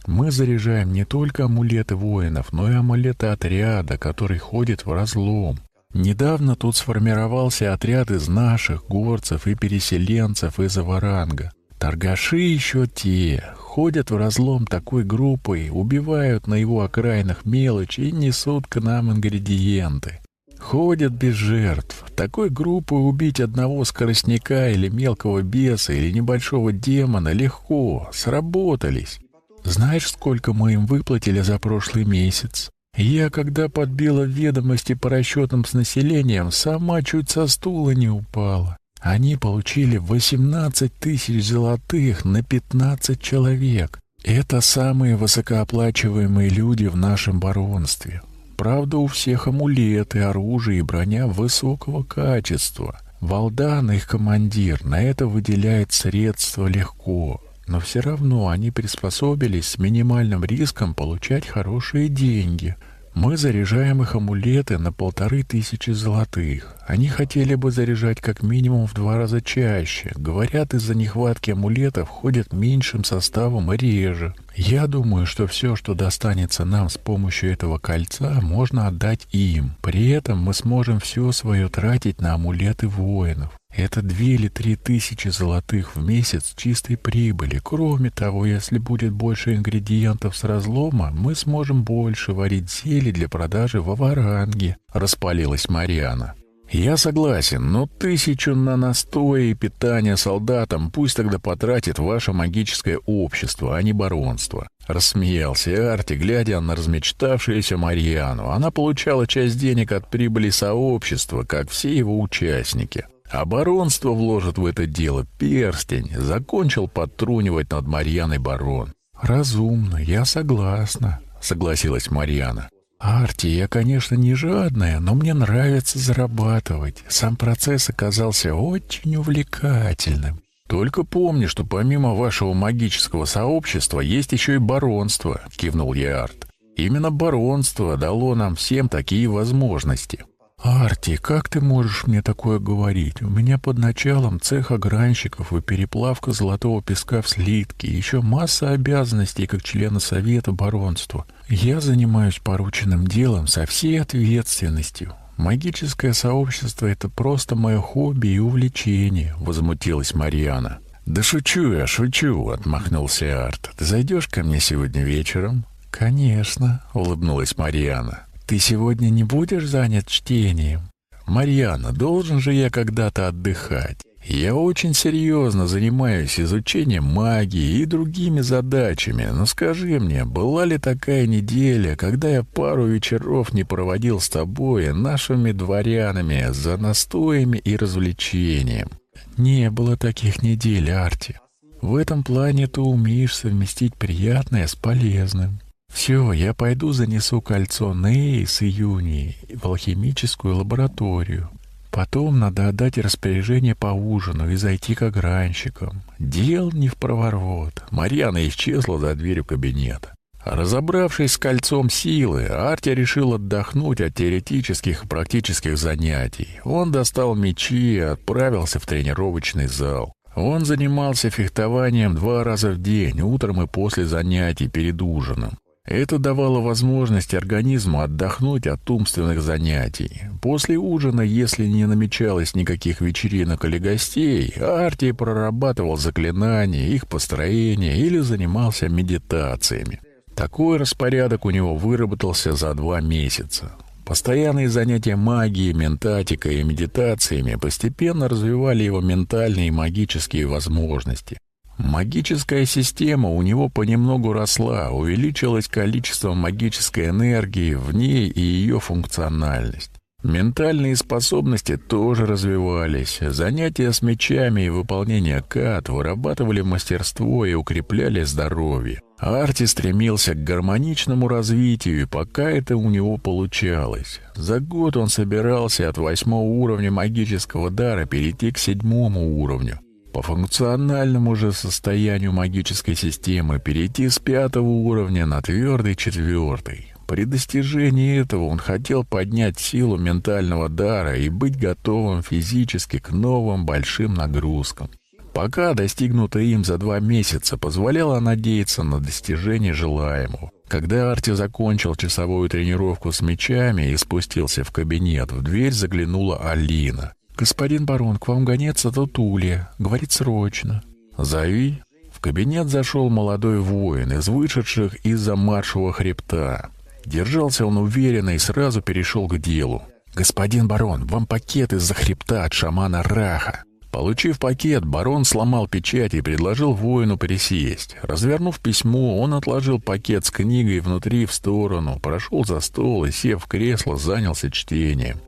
Мы заряжаем не только амулеты воинов, но и амулеты отряда, который ходит в разлом. Недавно тут сформировался отряд из наших горцев и переселенцев из Аваранга. Торгаши еще те, ходят в разлом такой группой, убивают на его окраинах мелочи и несут к нам ингредиенты. Ходят без жертв. Такой группой убить одного скоростника или мелкого беса или небольшого демона легко, сработались. Знаешь, сколько мы им выплатили за прошлый месяц? Я, когда подбила ведомости по расчетам с населением, сама чуть со стула не упала. Они получили 18 тысяч золотых на 15 человек. Это самые высокооплачиваемые люди в нашем баронстве. Правда, у всех амулеты, оружие и броня высокого качества. Валдан, их командир, на это выделяет средства легко но все равно они приспособились с минимальным риском получать хорошие деньги. Мы заряжаем их амулеты на полторы тысячи золотых. Они хотели бы заряжать как минимум в два раза чаще. Говорят, из-за нехватки амулетов ходят меньшим составом и реже. Я думаю, что все, что достанется нам с помощью этого кольца, можно отдать им. При этом мы сможем все свое тратить на амулеты воинов. Это две или три тысячи золотых в месяц чистой прибыли. Кроме того, если будет больше ингредиентов с разлома, мы сможем больше варить зелье для продажи в Аваранге, распалилась Мариана. «Я согласен, но тысячу на настои и питание солдатам пусть тогда потратит ваше магическое общество, а не баронство». Рассмеялся Арти, глядя на размечтавшуюся Марьяну. Она получала часть денег от прибыли сообщества, как все его участники. Баронство вложит в это дело перстень. Закончил подтрунивать над Марьяной барон. «Разумно, я согласна», — согласилась Марьяна. «Арти, я, конечно, не жадная, но мне нравится зарабатывать. Сам процесс оказался очень увлекательным. Только помни, что помимо вашего магического сообщества есть еще и баронство», — кивнул я Арт. «Именно баронство дало нам всем такие возможности». «Арти, как ты можешь мне такое говорить? У меня под началом цех огранщиков и переплавка золотого песка в слитке, еще масса обязанностей как члена Совета баронства. Я занимаюсь порученным делом со всей ответственностью. Магическое сообщество — это просто мое хобби и увлечение», — возмутилась Марьяна. «Да шучу я, шучу», — отмахнулся Арт. «Ты зайдешь ко мне сегодня вечером?» «Конечно», — улыбнулась Марьяна. Ты сегодня не будешь занят чтением? Марьяна, должен же я когда-то отдыхать. Я очень серьезно занимаюсь изучением магии и другими задачами, но скажи мне, была ли такая неделя, когда я пару вечеров не проводил с тобой, нашими дворянами, за настоями и развлечением? Не было таких недель, Арти. В этом плане ты умеешь совместить приятное с полезным. «Все, я пойду занесу кольцо Неи с Июни в алхимическую лабораторию. Потом надо отдать распоряжение по ужину и зайти к огранщикам. Дел не в проворот». Марьяна исчезла за дверью кабинета. Разобравшись с кольцом силы, Арти решил отдохнуть от теоретических и практических занятий. Он достал мечи и отправился в тренировочный зал. Он занимался фехтованием два раза в день, утром и после занятий перед ужином. Это давало возможность организму отдохнуть от умственных занятий. После ужина, если не намечалось никаких вечеринок или гостей, Арти прорабатывал заклинания, их построение или занимался медитациями. Такой распорядок у него выработался за два месяца. Постоянные занятия магией, ментатикой и медитациями постепенно развивали его ментальные и магические возможности. Магическая система у него понемногу росла, увеличилось количество магической энергии в ней и ее функциональность. Ментальные способности тоже развивались. Занятия с мечами и выполнение кат вырабатывали мастерство и укрепляли здоровье. Арти стремился к гармоничному развитию, пока это у него получалось. За год он собирался от восьмого уровня магического дара перейти к седьмому уровню. По функциональному же состоянию магической системы перейти с пятого уровня на твердый четвертый. При достижении этого он хотел поднять силу ментального дара и быть готовым физически к новым большим нагрузкам. Пока достигнутое им за два месяца позволяло надеяться на достижение желаемого. Когда Арти закончил часовую тренировку с мечами и спустился в кабинет, в дверь заглянула Алина. «Господин барон, к вам гонец от Утулья. Говорит срочно». «Зови». В кабинет зашел молодой воин из вышедших из-за маршевого хребта. Держался он уверенно и сразу перешел к делу. «Господин барон, вам пакет из-за хребта от шамана Раха». Получив пакет, барон сломал печать и предложил воину присесть. Развернув письмо, он отложил пакет с книгой внутри в сторону, прошел за стол и, сев в кресло, занялся чтением.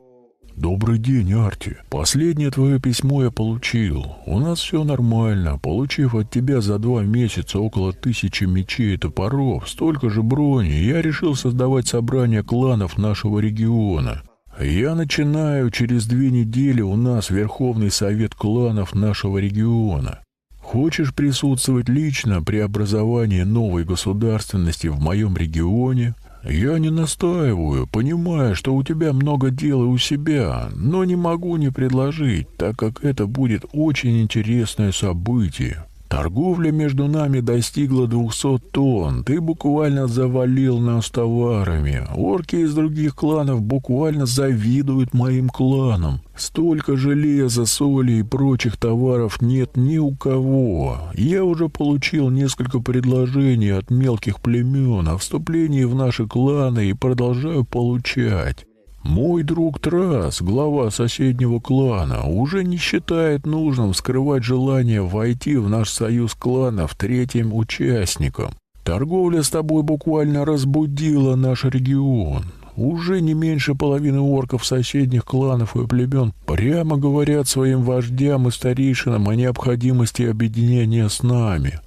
«Добрый день, Арти. Последнее твое письмо я получил. У нас все нормально. Получив от тебя за два месяца около тысячи мечей и топоров, столько же брони, я решил создавать собрание кланов нашего региона. Я начинаю через две недели у нас Верховный Совет кланов нашего региона. Хочешь присутствовать лично при образовании новой государственности в моем регионе?» «Я не настаиваю, понимая, что у тебя много дел и у себя, но не могу не предложить, так как это будет очень интересное событие. Торговля между нами достигла 200 тонн. Ты буквально завалил нас товарами. Орки из других кланов буквально завидуют моим кланам. Столько железа, соли и прочих товаров нет ни у кого. Я уже получил несколько предложений от мелких племен о вступлении в наши кланы и продолжаю получать. Мой друг Трас, глава соседнего клана, уже не считает нужным скрывать желание войти в наш союз кланов третьим участником. Торговля с тобой буквально разбудила наш регион. Уже не меньше половины орков соседних кланов и племен прямо говорят своим вождям и старейшинам о необходимости объединения с нами.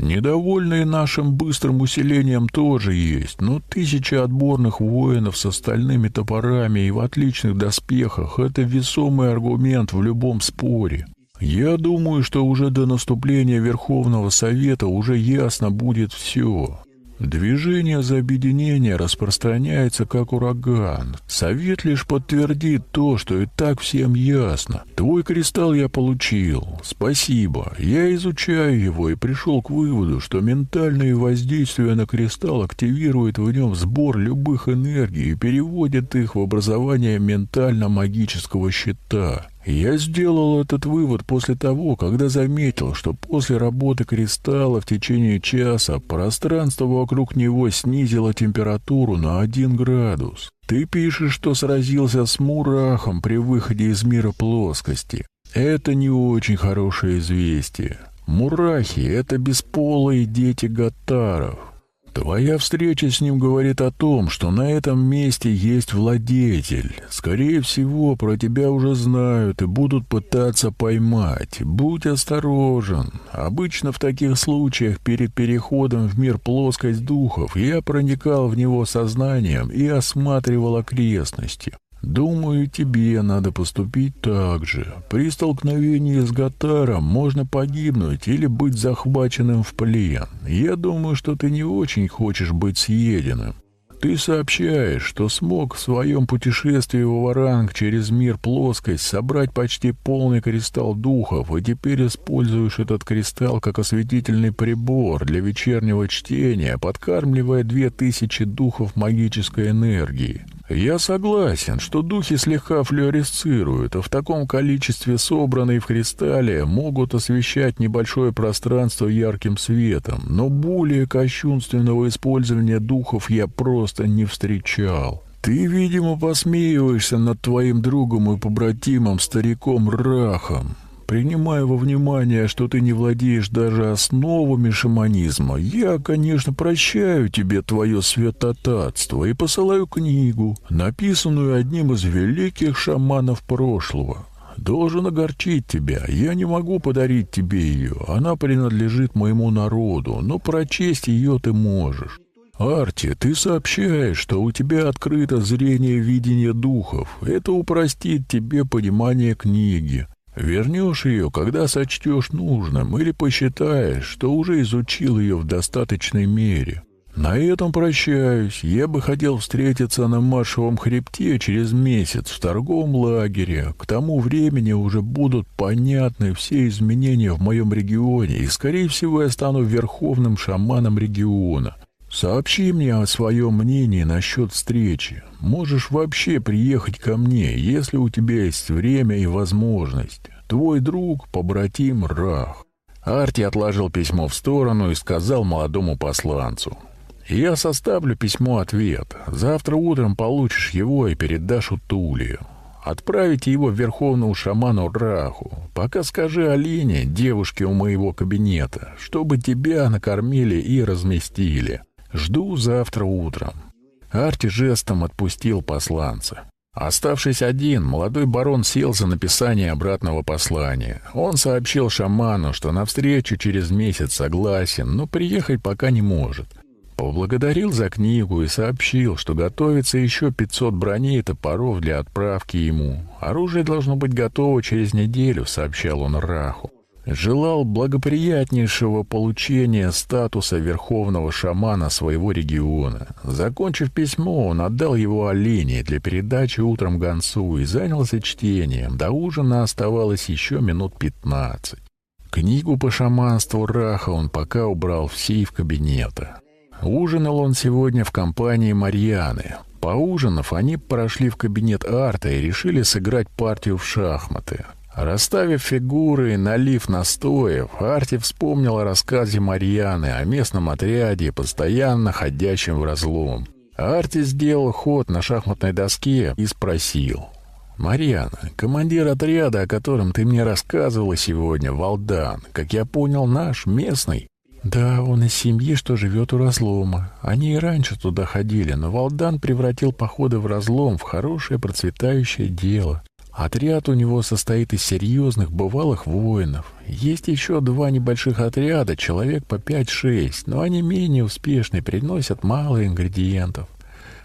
Недовольные нашим быстрым усилением тоже есть, но тысячи отборных воинов с остальными топорами и в отличных доспехах — это весомый аргумент в любом споре. Я думаю, что уже до наступления Верховного Совета уже ясно будет все. Движение за объединение распространяется как ураган. Совет лишь подтвердит то, что и так всем ясно. Твой кристалл я получил. Спасибо. Я изучаю его и пришел к выводу, что ментальные воздействия на кристалл активируют в нем сбор любых энергий и переводят их в образование ментально-магического щита. Я сделал этот вывод после того, когда заметил, что после работы кристалла в течение часа пространство вокруг него снизило температуру на 1 градус. Ты пишешь, что сразился с мурахом при выходе из мира плоскости. Это не очень хорошее известие. Мурахи — это бесполые дети гатаров. Твоя встреча с ним говорит о том, что на этом месте есть владетель. Скорее всего, про тебя уже знают и будут пытаться поймать. Будь осторожен. Обычно в таких случаях перед переходом в мир плоскость духов я проникал в него сознанием и осматривал окрестности. Думаю, тебе надо поступить так же. При столкновении с Гатаром можно погибнуть или быть захваченным в плен. Я думаю, что ты не очень хочешь быть съеденным. Ты сообщаешь, что смог в своем путешествии в Варанг через мир плоскость собрать почти полный кристалл духов, и теперь используешь этот кристалл как осветительный прибор для вечернего чтения, подкармливая две тысячи духов магической энергии. Я согласен, что духи слегка флюоресцируют, а в таком количестве собранные в кристалле могут освещать небольшое пространство ярким светом, но более кощунственного использования духов я просто не встречал. Ты, видимо, посмеиваешься над твоим другом и побратимом, стариком Рахом. Принимая во внимание, что ты не владеешь даже основами шаманизма, я, конечно, прощаю тебе твое святотатство и посылаю книгу, написанную одним из великих шаманов прошлого. Должен огорчить тебя. Я не могу подарить тебе ее. Она принадлежит моему народу, но прочесть ее ты можешь. Арти, ты сообщаешь, что у тебя открыто зрение видения духов. Это упростит тебе понимание книги. Вернешь ее, когда сочтешь нужным, или посчитаешь, что уже изучил ее в достаточной мере. На этом прощаюсь. Я бы хотел встретиться на маршевом хребте через месяц в торговом лагере. К тому времени уже будут понятны все изменения в моем регионе, и, скорее всего, я стану верховным шаманом региона. Сообщи мне о своем мнении насчет встречи. Можешь вообще приехать ко мне, если у тебя есть время и возможность. Твой друг, побратим Рах. Арти отложил письмо в сторону и сказал молодому посланцу. «Я составлю письмо-ответ. Завтра утром получишь его и передашь Утулию. Отправите его верховному шаману Раху. Пока скажи Алине, девушке у моего кабинета, чтобы тебя накормили и разместили. Жду завтра утром». Арти жестом отпустил посланца. Оставшись один, молодой барон сел за написание обратного послания. Он сообщил шаману, что на встречу через месяц согласен, но приехать пока не может. Поблагодарил за книгу и сообщил, что готовится еще 500 броней и топоров для отправки ему. Оружие должно быть готово через неделю, сообщал он Раху. Желал благоприятнейшего получения статуса верховного шамана своего региона. Закончив письмо, он отдал его Олене для передачи утром гонцу и занялся чтением. До ужина оставалось еще минут пятнадцать. Книгу по шаманству Раха он пока убрал в сейф кабинета. Ужинал он сегодня в компании Марьяны. Поужинав, они прошли в кабинет Арта и решили сыграть партию в шахматы. Расставив фигуры налив настоев, Арти вспомнил о рассказе Марьяны о местном отряде, постоянно ходящем в разлом. Арти сделал ход на шахматной доске и спросил. «Марьяна, командир отряда, о котором ты мне рассказывала сегодня, Валдан, как я понял, наш, местный?» «Да, он из семьи, что живет у разлома. Они и раньше туда ходили, но Валдан превратил походы в разлом в хорошее процветающее дело. Отряд у него состоит из серьезных бывалых воинов. Есть еще два небольших отряда, человек по 5-6, но они менее успешны, приносят мало ингредиентов.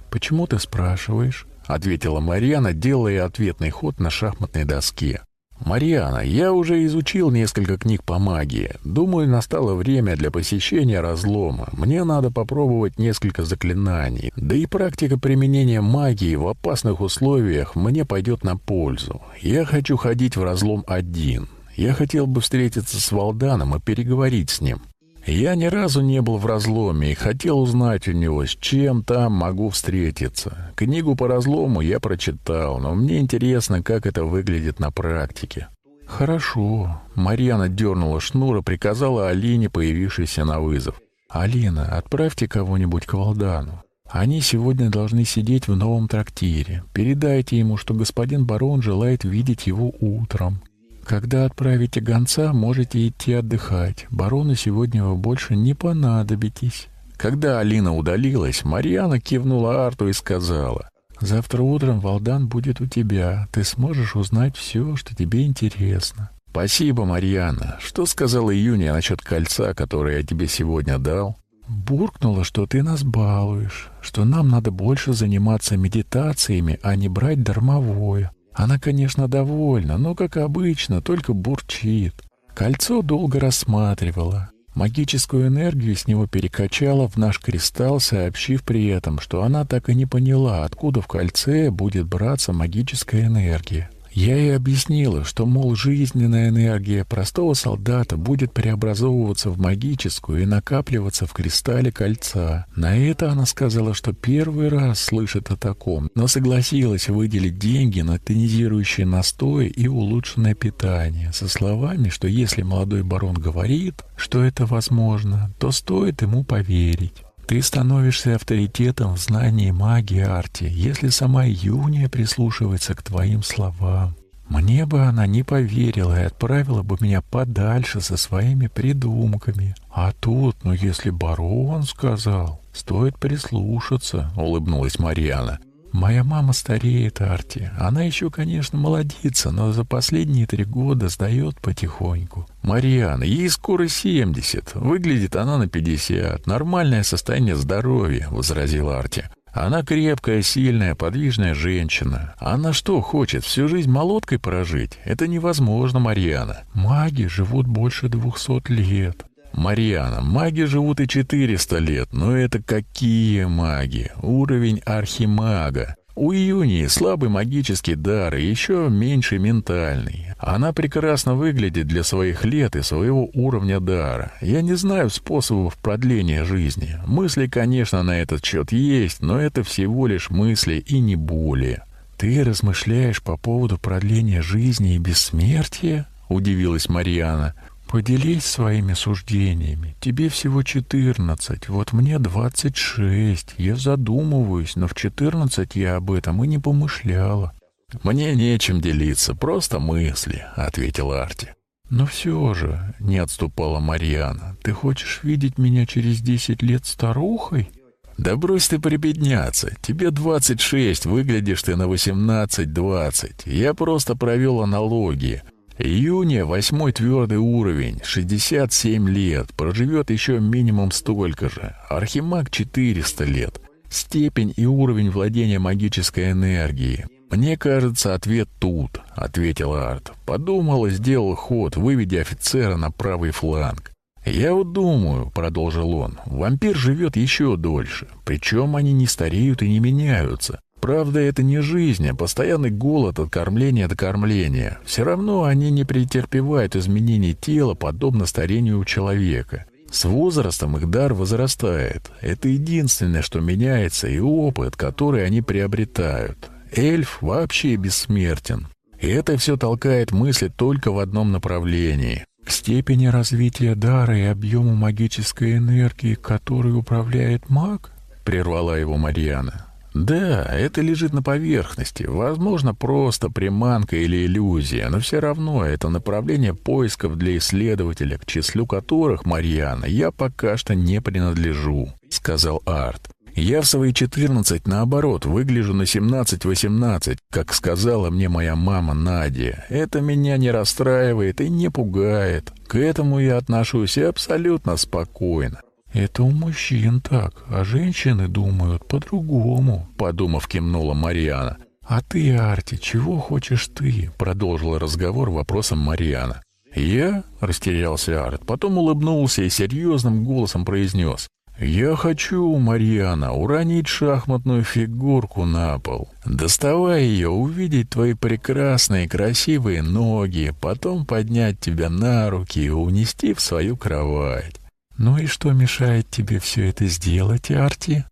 «Почему ты спрашиваешь?» — ответила Марьяна, делая ответный ход на шахматной доске. «Марьяна, я уже изучил несколько книг по магии. Думаю, настало время для посещения разлома. Мне надо попробовать несколько заклинаний. Да и практика применения магии в опасных условиях мне пойдет на пользу. Я хочу ходить в разлом один. Я хотел бы встретиться с Валданом и переговорить с ним. Я ни разу не был в разломе и хотел узнать у него, с чем там могу встретиться. Книгу по разлому я прочитал, но мне интересно, как это выглядит на практике. «Хорошо». Марьяна дернула шнур и приказала Алине, появившейся на вызов. «Алина, отправьте кого-нибудь к Валдану. Они сегодня должны сидеть в новом трактире. Передайте ему, что господин барон желает видеть его утром. Когда отправите гонца, можете идти отдыхать. Барону сегодня вы больше не понадобитесь». Когда Алина удалилась, Марьяна кивнула Арту и сказала, «Завтра утром Валдан будет у тебя. Ты сможешь узнать все, что тебе интересно». «Спасибо, Марьяна. Что сказала Юния насчет кольца, которое я тебе сегодня дал?» «Буркнула, что ты нас балуешь, что нам надо больше заниматься медитациями, а не брать дармовое. Она, конечно, довольна, но, как обычно, только бурчит. Кольцо долго рассматривала. Магическую энергию с него перекачала в наш кристалл, сообщив при этом, что она так и не поняла, откуда в кольце будет браться магическая энергия. Я ей объяснила, что, мол, жизненная энергия простого солдата будет преобразовываться в магическую и накапливаться в кристалле кольца. На это она сказала, что первый раз слышит о таком, но согласилась выделить деньги на тонизирующие настои и улучшенное питание, со словами, что если молодой барон говорит, что это возможно, то стоит ему поверить. Ты становишься авторитетом в знании магии Арти, если сама Юния прислушивается к твоим словам. Мне бы она не поверила и отправила бы меня подальше со своими придумками. А тут, ну если барон сказал, стоит прислушаться, — улыбнулась Марьяна. Моя мама стареет, Арти. Она еще, конечно, молодится, но за последние три года сдает потихоньку. Марьяна, ей скоро семьдесят. Выглядит она на пятьдесят. Нормальное состояние здоровья, — возразил Арти. Она крепкая, сильная, подвижная женщина. Она что хочет, всю жизнь молоткой прожить? Это невозможно, Марьяна. Маги живут больше двухсот лет. Марьяна, маги живут и 400 лет, но это какие маги? Уровень архимага. У Юнии слабый магический дар и еще меньше ментальный. Она прекрасно выглядит для своих лет и своего уровня дара. Я не знаю способов продления жизни. Мысли, конечно, на этот счет есть, но это всего лишь мысли и не более. «Ты размышляешь по поводу продления жизни и бессмертия?» — удивилась Марьяна. Поделись своими суждениями. Тебе всего четырнадцать, вот мне двадцать шесть. Я задумываюсь, но в четырнадцать я об этом и не помышляла. Мне нечем делиться, просто мысли, ответил Арти. Но все же, не отступала Марьяна, ты хочешь видеть меня через десять лет старухой? Да брось ты прибедняться. Тебе двадцать шесть, выглядишь ты на восемнадцать-двадцать. Я просто провел аналогии. Июня восьмой твердый уровень, 67 лет, проживет еще минимум столько же. Архимаг 400 лет. Степень и уровень владения магической энергией. «Мне кажется, ответ тут», — ответил Арт. Подумал и сделал ход, выведя офицера на правый фланг. «Я вот думаю», — продолжил он, — «вампир живет еще дольше, причем они не стареют и не меняются. Правда, это не жизнь, а постоянный голод от кормления до кормления. Все равно они не претерпевают изменений тела, подобно старению у человека. С возрастом их дар возрастает. Это единственное, что меняется, и опыт, который они приобретают эльф вообще бессмертен. И это все толкает мысли только в одном направлении. К степени развития дара и объему магической энергии, которой управляет маг, прервала его Марьяна. Да, это лежит на поверхности. Возможно, просто приманка или иллюзия, но все равно это направление поисков для исследователя, к числу которых, Марьяна, я пока что не принадлежу, сказал Арт. Я в свои 14, наоборот, выгляжу на 17-18, как сказала мне моя мама Надя. Это меня не расстраивает и не пугает. К этому я отношусь абсолютно спокойно. «Это у мужчин так, а женщины думают по-другому», — подумав, кивнула Мариана. «А ты, Арти, чего хочешь ты?» — продолжила разговор вопросом Мариана. «Я?» — растерялся Арт, потом улыбнулся и серьезным голосом произнес. «Я хочу, Марьяна, уронить шахматную фигурку на пол. Доставай ее, увидеть твои прекрасные красивые ноги, потом поднять тебя на руки и унести в свою кровать. Ну и что мешает тебе все это сделать, Арти?»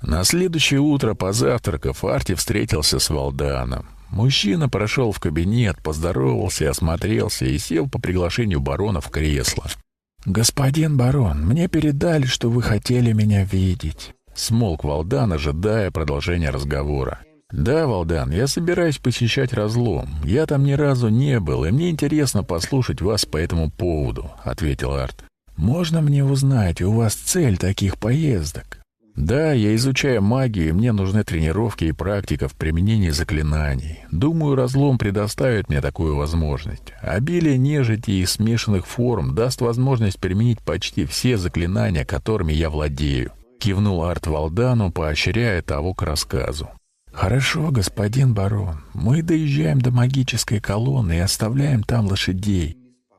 На следующее утро, позавтракав, Арти встретился с Валданом. Мужчина прошел в кабинет, поздоровался, осмотрелся и сел по приглашению барона в кресло. «Господин барон, мне передали, что вы хотели меня видеть». Смолк Валдан, ожидая продолжения разговора. «Да, Валдан, я собираюсь посещать разлом. Я там ни разу не был, и мне интересно послушать вас по этому поводу», — ответил Арт. «Можно мне узнать, у вас цель таких поездок?» Да, я изучаю магию, мне нужны тренировки и практика в применении заклинаний. Думаю, разлом предоставит мне такую возможность. Обилие нежити и смешанных форм даст возможность применить почти все заклинания, которыми я владею. Кивнул Арт Валдану, поощряя того к рассказу. «Хорошо, господин барон. Мы доезжаем до магической колонны и оставляем там лошадей.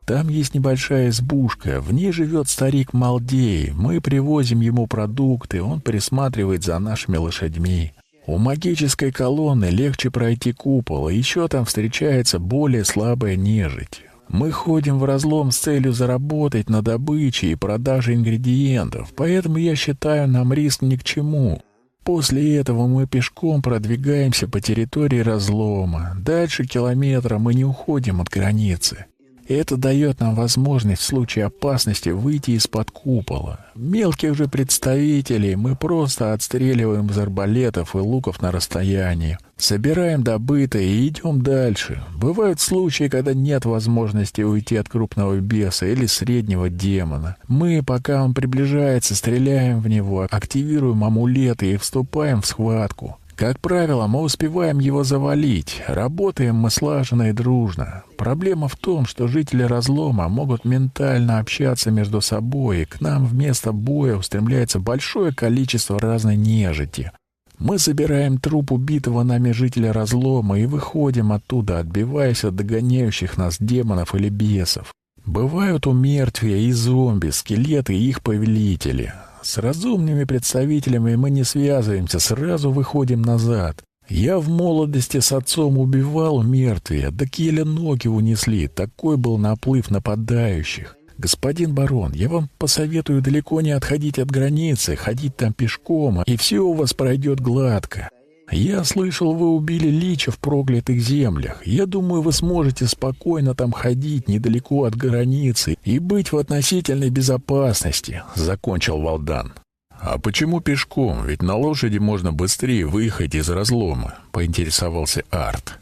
Там есть небольшая избушка, в ней живет старик Малдей. Мы привозим ему продукты, он присматривает за нашими лошадьми. У магической колонны легче пройти купол, и еще там встречается более слабая нежить. Мы ходим в разлом с целью заработать на добыче и продаже ингредиентов, поэтому я считаю, нам риск ни к чему. После этого мы пешком продвигаемся по территории разлома. Дальше километра мы не уходим от границы. Это дает нам возможность в случае опасности выйти из-под купола. Мелких же представителей мы просто отстреливаем из арбалетов и луков на расстоянии. Собираем добытое и идем дальше. Бывают случаи, когда нет возможности уйти от крупного беса или среднего демона. Мы, пока он приближается, стреляем в него, активируем амулеты и вступаем в схватку. Как правило, мы успеваем его завалить. Работаем мы слаженно и дружно. Проблема в том, что жители разлома могут ментально общаться между собой, и к нам вместо боя устремляется большое количество разной нежити. Мы собираем труп убитого нами жителя разлома и выходим оттуда, отбиваясь от догоняющих нас демонов или бесов. Бывают у мертвия и зомби, скелеты и их повелители. С разумными представителями мы не связываемся, сразу выходим назад. Я в молодости с отцом убивал мертвия, да еле ноги унесли, такой был наплыв нападающих. Господин барон, я вам посоветую далеко не отходить от границы, ходить там пешком, и все у вас пройдет гладко. «Я слышал, вы убили Лича в проклятых землях. Я думаю, вы сможете спокойно там ходить недалеко от границы и быть в относительной безопасности», — закончил Валдан. «А почему пешком? Ведь на лошади можно быстрее выехать из разлома», — поинтересовался Арт.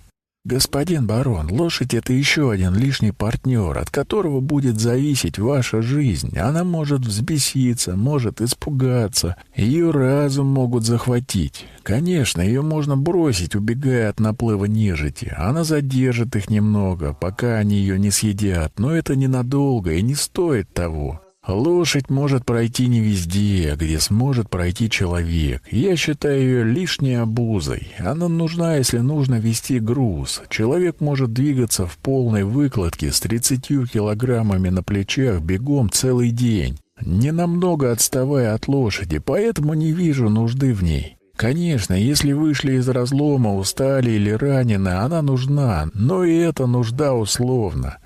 «Господин барон, лошадь — это еще один лишний партнер, от которого будет зависеть ваша жизнь. Она может взбеситься, может испугаться. Ее разум могут захватить. Конечно, ее можно бросить, убегая от наплыва нежити. Она задержит их немного, пока они ее не съедят, но это ненадолго и не стоит того. Лошадь может пройти не везде, где сможет пройти человек. Я считаю ее лишней обузой. Она нужна, если нужно вести груз. Человек может двигаться в полной выкладке с 30 килограммами на плечах бегом целый день, не намного отставая от лошади, поэтому не вижу нужды в ней. Конечно, если вышли из разлома, устали или ранены, она нужна, но и эта нужда условна.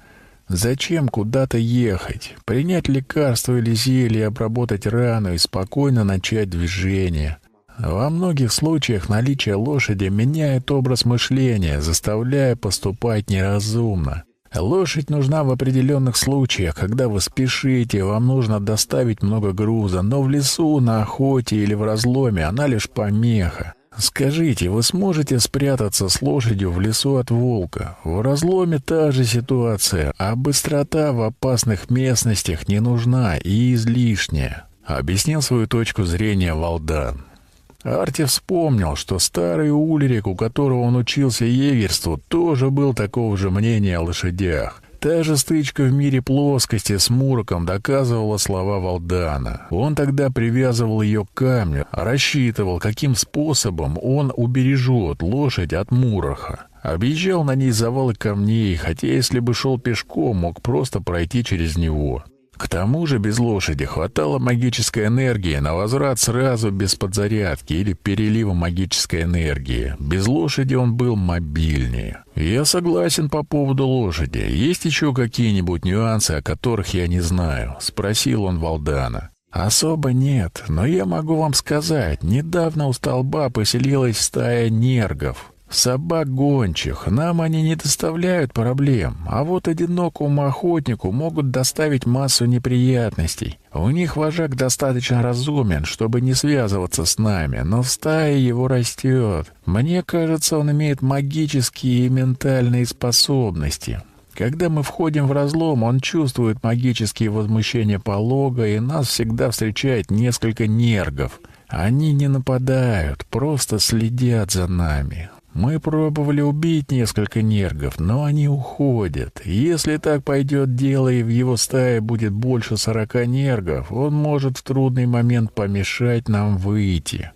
Зачем куда-то ехать? Принять лекарство или зелье, обработать рану и спокойно начать движение. Во многих случаях наличие лошади меняет образ мышления, заставляя поступать неразумно. Лошадь нужна в определенных случаях, когда вы спешите, вам нужно доставить много груза, но в лесу, на охоте или в разломе она лишь помеха. Скажите, вы сможете спрятаться с лошадью в лесу от волка? В разломе та же ситуация, а быстрота в опасных местностях не нужна и излишняя. Объяснил свою точку зрения Валдан. Арти вспомнил, что старый Ульрик, у которого он учился егерству, тоже был такого же мнения о лошадях. Та же стычка в мире плоскости с Муроком доказывала слова Валдана. Он тогда привязывал ее к камню, рассчитывал, каким способом он убережет лошадь от Муроха. Объезжал на ней завалы камней, хотя если бы шел пешком, мог просто пройти через него. К тому же без лошади хватало магической энергии на возврат сразу без подзарядки или перелива магической энергии. Без лошади он был мобильнее. Я согласен по поводу лошади. Есть еще какие-нибудь нюансы, о которых я не знаю? Спросил он Валдана. «Особо нет, но я могу вам сказать, недавно у столба поселилась стая нергов собак гончих. Нам они не доставляют проблем, а вот одинокому охотнику могут доставить массу неприятностей. У них вожак достаточно разумен, чтобы не связываться с нами, но в стае его растет. Мне кажется, он имеет магические и ментальные способности. Когда мы входим в разлом, он чувствует магические возмущения полога, и нас всегда встречает несколько нергов. Они не нападают, просто следят за нами. Мы пробовали убить несколько нергов, но они уходят. Если так пойдет дело и в его стае будет больше сорока нергов, он может в трудный момент помешать нам выйти.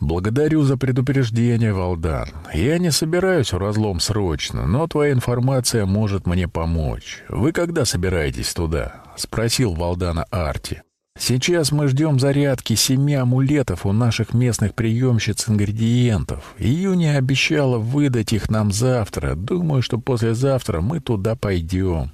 Благодарю за предупреждение, Валдан. Я не собираюсь в разлом срочно, но твоя информация может мне помочь. Вы когда собираетесь туда? спросил Валдана Арти. Сейчас мы ждем зарядки семи амулетов у наших местных приемщиц ингредиентов. Июня обещала выдать их нам завтра. Думаю, что послезавтра мы туда пойдем.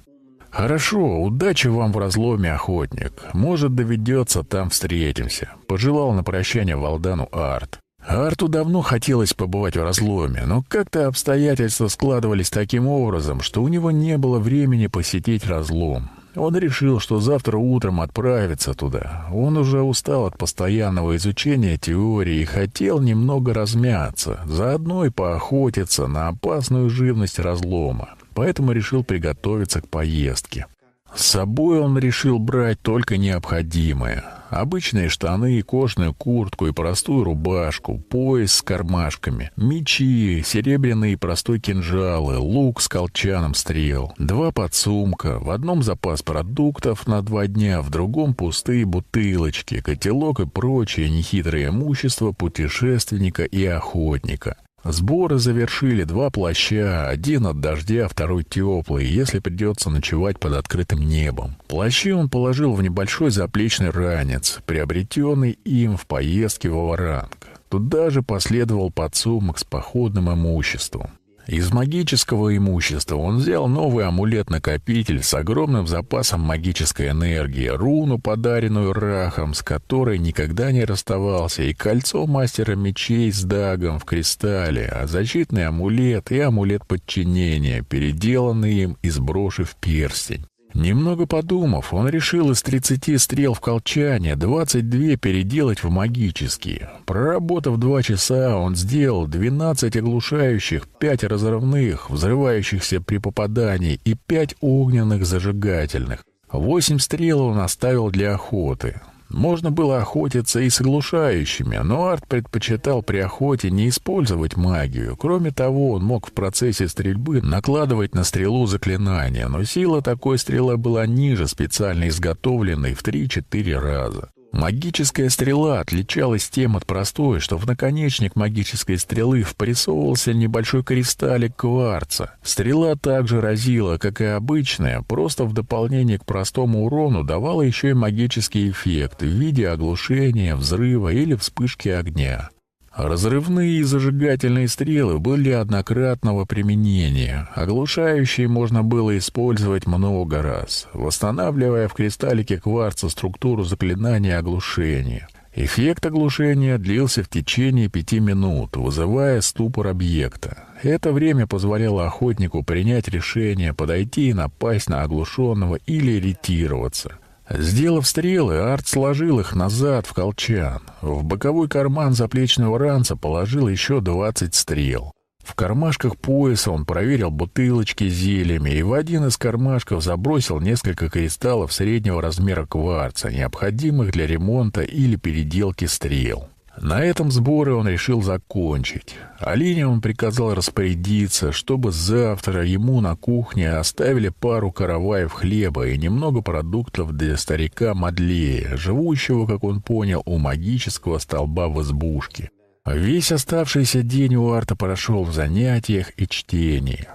Хорошо, удачи вам в разломе, охотник. Может, доведется, там встретимся. Пожелал на прощание Валдану Арт. Арту давно хотелось побывать в разломе, но как-то обстоятельства складывались таким образом, что у него не было времени посетить разлом. Он решил, что завтра утром отправится туда. Он уже устал от постоянного изучения теории и хотел немного размяться, заодно и поохотиться на опасную живность разлома. Поэтому решил приготовиться к поездке. С собой он решил брать только необходимое. Обычные штаны и кожаную куртку и простую рубашку, пояс с кармашками, мечи, серебряные и простой кинжалы, лук с колчаном стрел, два подсумка, в одном запас продуктов на два дня, в другом пустые бутылочки, котелок и прочее нехитрое имущество путешественника и охотника. Сборы завершили два плаща, один от дождя, второй теплый, если придется ночевать под открытым небом. Плащи он положил в небольшой заплечный ранец, приобретенный им в поездке в Аваранг. Туда же последовал подсумок с походным имуществом. Из магического имущества он взял новый амулет-накопитель с огромным запасом магической энергии, руну, подаренную Рахом, с которой никогда не расставался, и кольцо мастера мечей с дагом в кристалле, а защитный амулет и амулет подчинения, переделанный им из броши в перстень. Немного подумав, он решил из 30 стрел в колчане 22 переделать в магические. Проработав два часа, он сделал 12 оглушающих, 5 разрывных, взрывающихся при попадании и 5 огненных зажигательных. Восемь стрел он оставил для охоты. Можно было охотиться и с оглушающими, но Арт предпочитал при охоте не использовать магию. Кроме того, он мог в процессе стрельбы накладывать на стрелу заклинания, но сила такой стрелы была ниже специально изготовленной в 3-4 раза. Магическая стрела отличалась тем от простой, что в наконечник магической стрелы впрессовывался небольшой кристаллик кварца. Стрела также разила, как и обычная, просто в дополнение к простому урону давала еще и магический эффект в виде оглушения, взрыва или вспышки огня. Разрывные и зажигательные стрелы были однократного применения. Оглушающие можно было использовать много раз, восстанавливая в кристаллике кварца структуру заклинания оглушения. Эффект оглушения длился в течение пяти минут, вызывая ступор объекта. Это время позволяло охотнику принять решение подойти и напасть на оглушенного или ретироваться. Сделав стрелы, Арт сложил их назад в колчан. В боковой карман заплечного ранца положил еще двадцать стрел. В кармашках пояса он проверил бутылочки с зельями и в один из кармашков забросил несколько кристаллов среднего размера кварца, необходимых для ремонта или переделки стрел. На этом сборы он решил закончить. Алине он приказал распорядиться, чтобы завтра ему на кухне оставили пару караваев хлеба и немного продуктов для старика Мадлея, живущего, как он понял, у магического столба в избушке. Весь оставшийся день у Арта прошел в занятиях и чтении.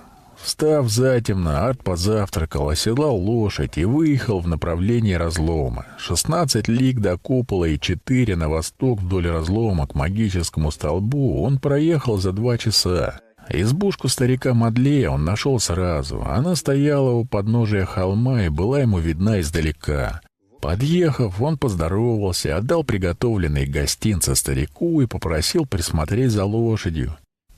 Встав затемно, Арт позавтракал, оседлал лошадь и выехал в направлении разлома. Шестнадцать лиг до купола и четыре на восток вдоль разлома к магическому столбу он проехал за два часа. Избушку старика Мадлея он нашел сразу. Она стояла у подножия холма и была ему видна издалека. Подъехав, он поздоровался, отдал приготовленные гостинцы старику и попросил присмотреть за лошадью.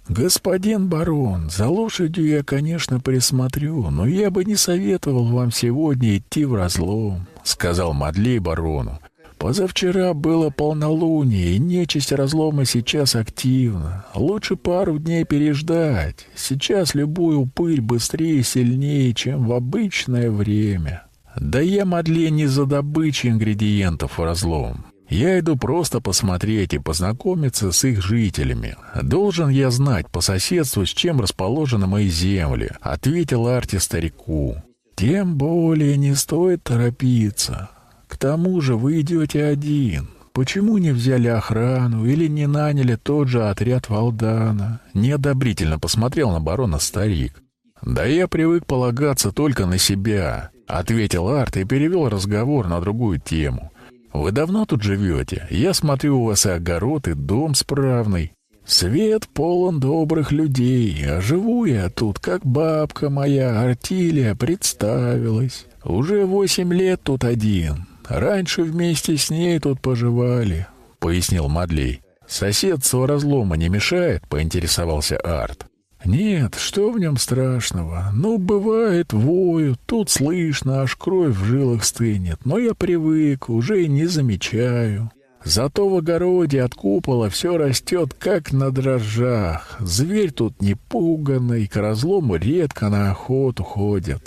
«Господин барон, за лошадью я, конечно, присмотрю, но я бы не советовал вам сегодня идти в разлом», — сказал Мадлей барону. «Позавчера было полнолуние, и нечисть разлома сейчас активна. Лучше пару дней переждать. Сейчас любой упырь быстрее и сильнее, чем в обычное время». «Да я, Мадлей, не за добычей ингредиентов в разлом. Я иду просто посмотреть и познакомиться с их жителями. Должен я знать по соседству, с чем расположены мои земли, ответил Арти старику. Тем более не стоит торопиться. К тому же вы идете один. Почему не взяли охрану или не наняли тот же отряд Валдана? Неодобрительно посмотрел на барона старик. Да я привык полагаться только на себя, ответил Арт и перевел разговор на другую тему. Вы давно тут живете? Я смотрю, у вас и огород, и дом справный. Свет полон добрых людей, а живу я тут, как бабка моя, Артилия, представилась. Уже восемь лет тут один. Раньше вместе с ней тут поживали, — пояснил Мадлей. Соседство разлома не мешает, — поинтересовался Арт. Нет, что в нем страшного? Ну, бывает, вою, тут слышно, аж кровь в жилах стынет, но я привык, уже и не замечаю. Зато в огороде от купола все растет, как на дрожжах. Зверь тут не пуганный, к разлому редко на охоту ходят.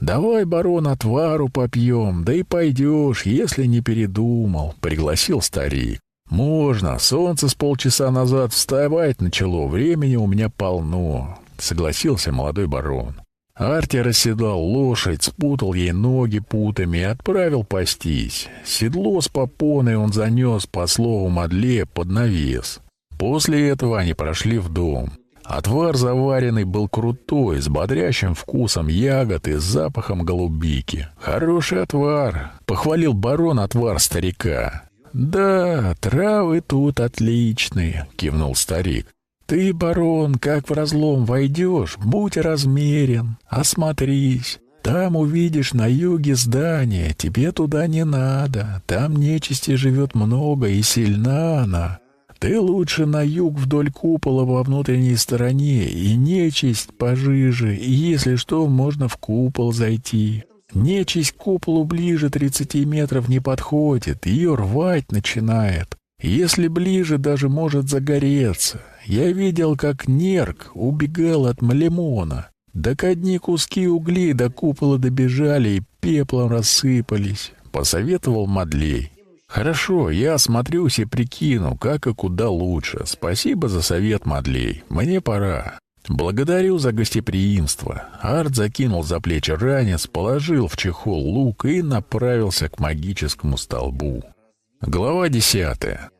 «Давай, барон, отвару попьем, да и пойдешь, если не передумал», — пригласил старик. «Можно. Солнце с полчаса назад вставать начало. Времени у меня полно», — согласился молодой барон. Арти расседал лошадь, спутал ей ноги путами и отправил пастись. Седло с попоной он занес, по слову Мадле, под навес. После этого они прошли в дом. Отвар заваренный был крутой, с бодрящим вкусом ягод и запахом голубики. «Хороший отвар», — похвалил барон отвар старика. «Да, травы тут отличные», — кивнул старик. «Ты, барон, как в разлом войдешь, будь размерен, осмотрись. Там увидишь на юге здание, тебе туда не надо. Там нечисти живет много и сильна она. Ты лучше на юг вдоль купола во внутренней стороне, и нечисть пожиже, и если что, можно в купол зайти. Нечисть к куполу ближе 30 метров не подходит, ее рвать начинает. Если ближе, даже может загореться. Я видел, как нерк убегал от Малемона. Так одни куски углей до купола добежали и пеплом рассыпались, — посоветовал Мадлей. «Хорошо, я осмотрюсь и прикину, как и куда лучше. Спасибо за совет, Мадлей. Мне пора». «Благодарю за гостеприимство». Арт закинул за плечи ранец, положил в чехол лук и направился к магическому столбу. Глава десятая.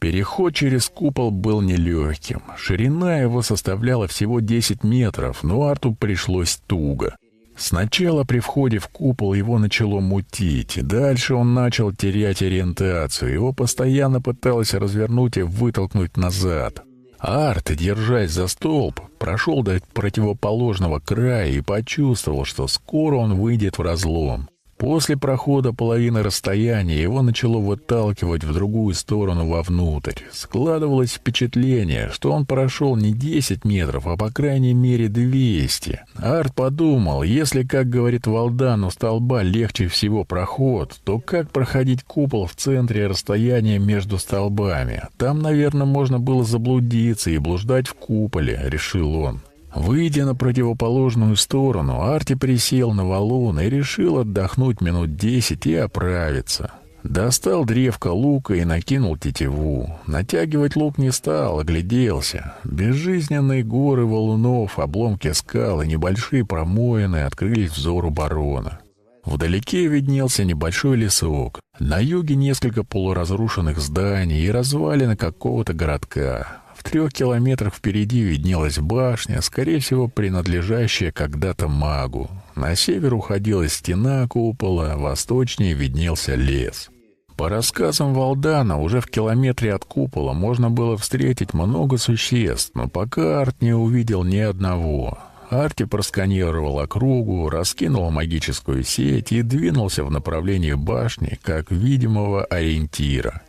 Переход через купол был нелегким. Ширина его составляла всего 10 метров, но Арту пришлось туго. Сначала при входе в купол его начало мутить, дальше он начал терять ориентацию, его постоянно пыталось развернуть и вытолкнуть назад. Арт, держась за столб, прошел до противоположного края и почувствовал, что скоро он выйдет в разлом. После прохода половины расстояния его начало выталкивать в другую сторону вовнутрь. Складывалось впечатление, что он прошел не 10 метров, а по крайней мере 200. Арт подумал, если, как говорит Валдан, у столба легче всего проход, то как проходить купол в центре расстояния между столбами? Там, наверное, можно было заблудиться и блуждать в куполе, решил он. Выйдя на противоположную сторону, Арти присел на валун и решил отдохнуть минут десять и оправиться. Достал древко лука и накинул тетиву. Натягивать лук не стал, огляделся. Безжизненные горы валунов, обломки скал и небольшие промоины открылись взору барона. Вдалеке виднелся небольшой лесок. На юге несколько полуразрушенных зданий и развалины какого-то городка. Трех километрах впереди виднелась башня, скорее всего, принадлежащая когда-то магу. На север уходила стена купола, восточнее виднелся лес. По рассказам Валдана, уже в километре от купола можно было встретить много существ, но пока Арт не увидел ни одного. Арти просканировал округу, раскинул магическую сеть и двинулся в направлении башни, как видимого ориентира.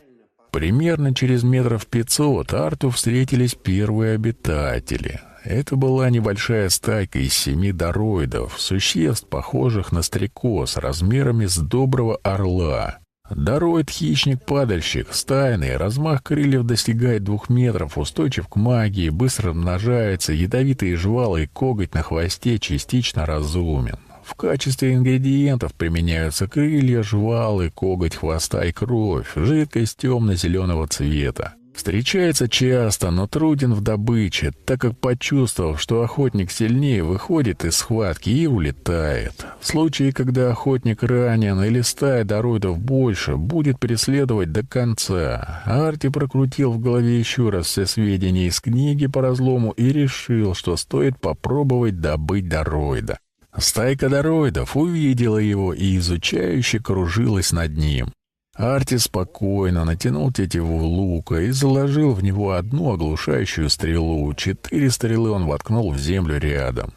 Примерно через метров пятьсот Арту встретились первые обитатели. Это была небольшая стайка из семи дороидов, существ, похожих на стрекоз, размерами с доброго орла. Дороид-хищник-падальщик, стайный, размах крыльев достигает двух метров, устойчив к магии, быстро множается, ядовитые жвалы и коготь на хвосте частично разумен. В качестве ингредиентов применяются крылья, жвалы, коготь хвоста и кровь, жидкость темно-зеленого цвета. Встречается часто, но труден в добыче, так как, почувствовав, что охотник сильнее, выходит из схватки и улетает. В случае, когда охотник ранен или стая дороидов больше, будет преследовать до конца. Арти прокрутил в голове еще раз все сведения из книги по разлому и решил, что стоит попробовать добыть дороида. Стайка дороидов увидела его и изучающе кружилась над ним. Арти спокойно натянул тетиву лука и заложил в него одну оглушающую стрелу. Четыре стрелы он воткнул в землю рядом.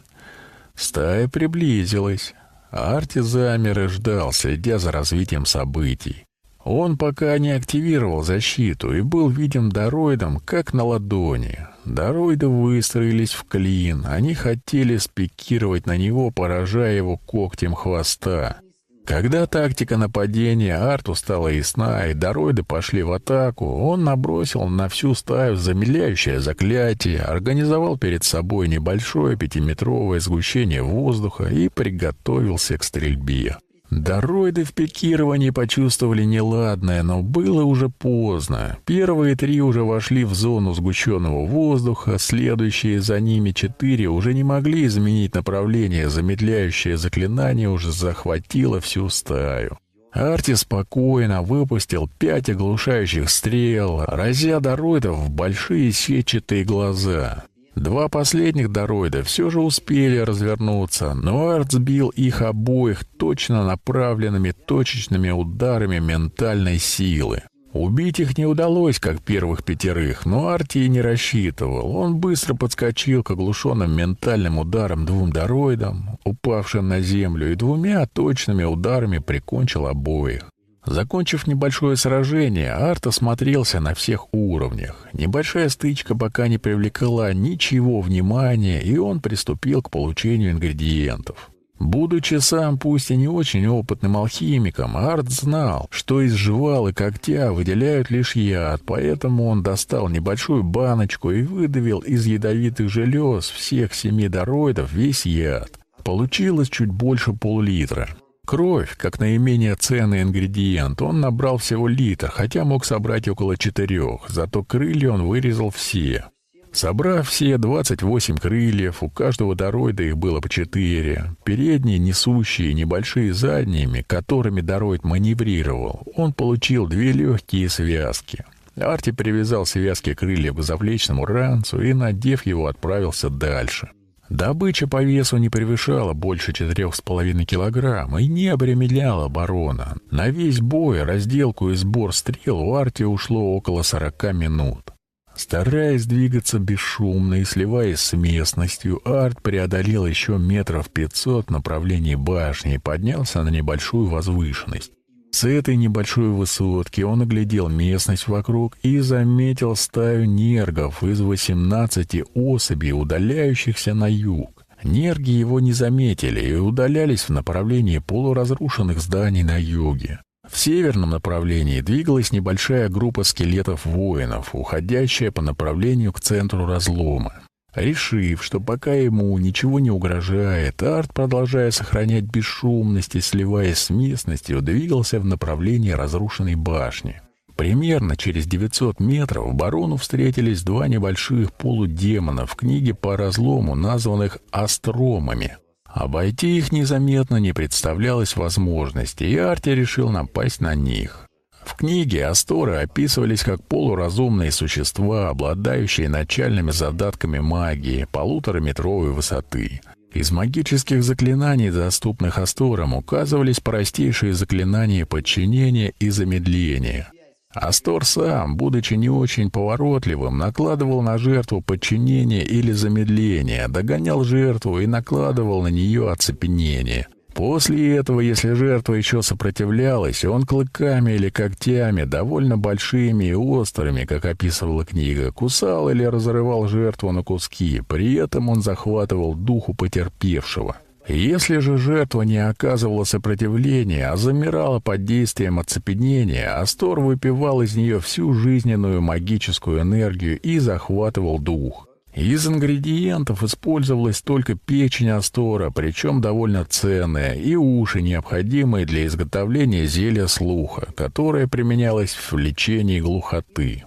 Стая приблизилась. Арти замер и ждал, следя за развитием событий. Он пока не активировал защиту и был виден дороидом как на ладони. Дороиды выстроились в клин. Они хотели спикировать на него, поражая его когтем хвоста. Когда тактика нападения Арту стала ясна, и дороиды пошли в атаку, он набросил на всю стаю замедляющее заклятие, организовал перед собой небольшое пятиметровое сгущение воздуха и приготовился к стрельбе. Дороиды в пикировании почувствовали неладное, но было уже поздно. Первые три уже вошли в зону сгущенного воздуха, следующие за ними четыре уже не могли изменить направление, замедляющее заклинание уже захватило всю стаю. Арти спокойно выпустил пять оглушающих стрел, разя дороидов в большие сетчатые глаза. Два последних дороида все же успели развернуться, но Арт сбил их обоих точно направленными точечными ударами ментальной силы. Убить их не удалось, как первых пятерых, но Арти и не рассчитывал. Он быстро подскочил к оглушенным ментальным ударам двум дороидам, упавшим на землю, и двумя точными ударами прикончил обоих. Закончив небольшое сражение, Арт осмотрелся на всех уровнях. Небольшая стычка пока не привлекала ничего внимания, и он приступил к получению ингредиентов. Будучи сам пусть и не очень опытным алхимиком, Арт знал, что из жвал и когтя выделяют лишь яд, поэтому он достал небольшую баночку и выдавил из ядовитых желез всех семи дороидов весь яд. Получилось чуть больше пол-литра. Кровь, как наименее ценный ингредиент, он набрал всего литр, хотя мог собрать около четырех, зато крылья он вырезал все. Собрав все 28 крыльев, у каждого дороида их было по четыре. Передние, несущие, небольшие задними, которыми дороид маневрировал, он получил две легкие связки. Арти привязал связки крыльев к заплечному ранцу и, надев его, отправился дальше. Добыча по весу не превышала больше четырех с половиной килограмм и не обременяла барона. На весь бой, разделку и сбор стрел у Арти ушло около сорока минут. Стараясь двигаться бесшумно и сливаясь с местностью, Арт преодолел еще метров пятьсот в направлении башни и поднялся на небольшую возвышенность. С этой небольшой высотки он оглядел местность вокруг и заметил стаю нергов из 18 особей, удаляющихся на юг. Нерги его не заметили и удалялись в направлении полуразрушенных зданий на юге. В северном направлении двигалась небольшая группа скелетов воинов, уходящая по направлению к центру разлома. Решив, что пока ему ничего не угрожает, Арт, продолжая сохранять бесшумность и сливаясь с местностью, двигался в направлении разрушенной башни. Примерно через 900 метров барону встретились два небольших полудемона в книге по разлому, названных «Астромами». Обойти их незаметно не представлялось возможности, и Арти решил напасть на них. В книге Асторы описывались как полуразумные существа, обладающие начальными задатками магии полутораметровой высоты. Из магических заклинаний, доступных Асторам, указывались простейшие заклинания подчинения и замедления. Астор сам, будучи не очень поворотливым, накладывал на жертву подчинение или замедление, догонял жертву и накладывал на нее оцепенение. После этого, если жертва еще сопротивлялась, он клыками или когтями, довольно большими и острыми, как описывала книга, кусал или разрывал жертву на куски, при этом он захватывал духу потерпевшего. Если же жертва не оказывала сопротивления, а замирала под действием оцепенения, Астор выпивал из нее всю жизненную магическую энергию и захватывал дух. Из ингредиентов использовалась только печень астора, причем довольно ценная, и уши, необходимые для изготовления зелья слуха, которое применялось в лечении глухоты.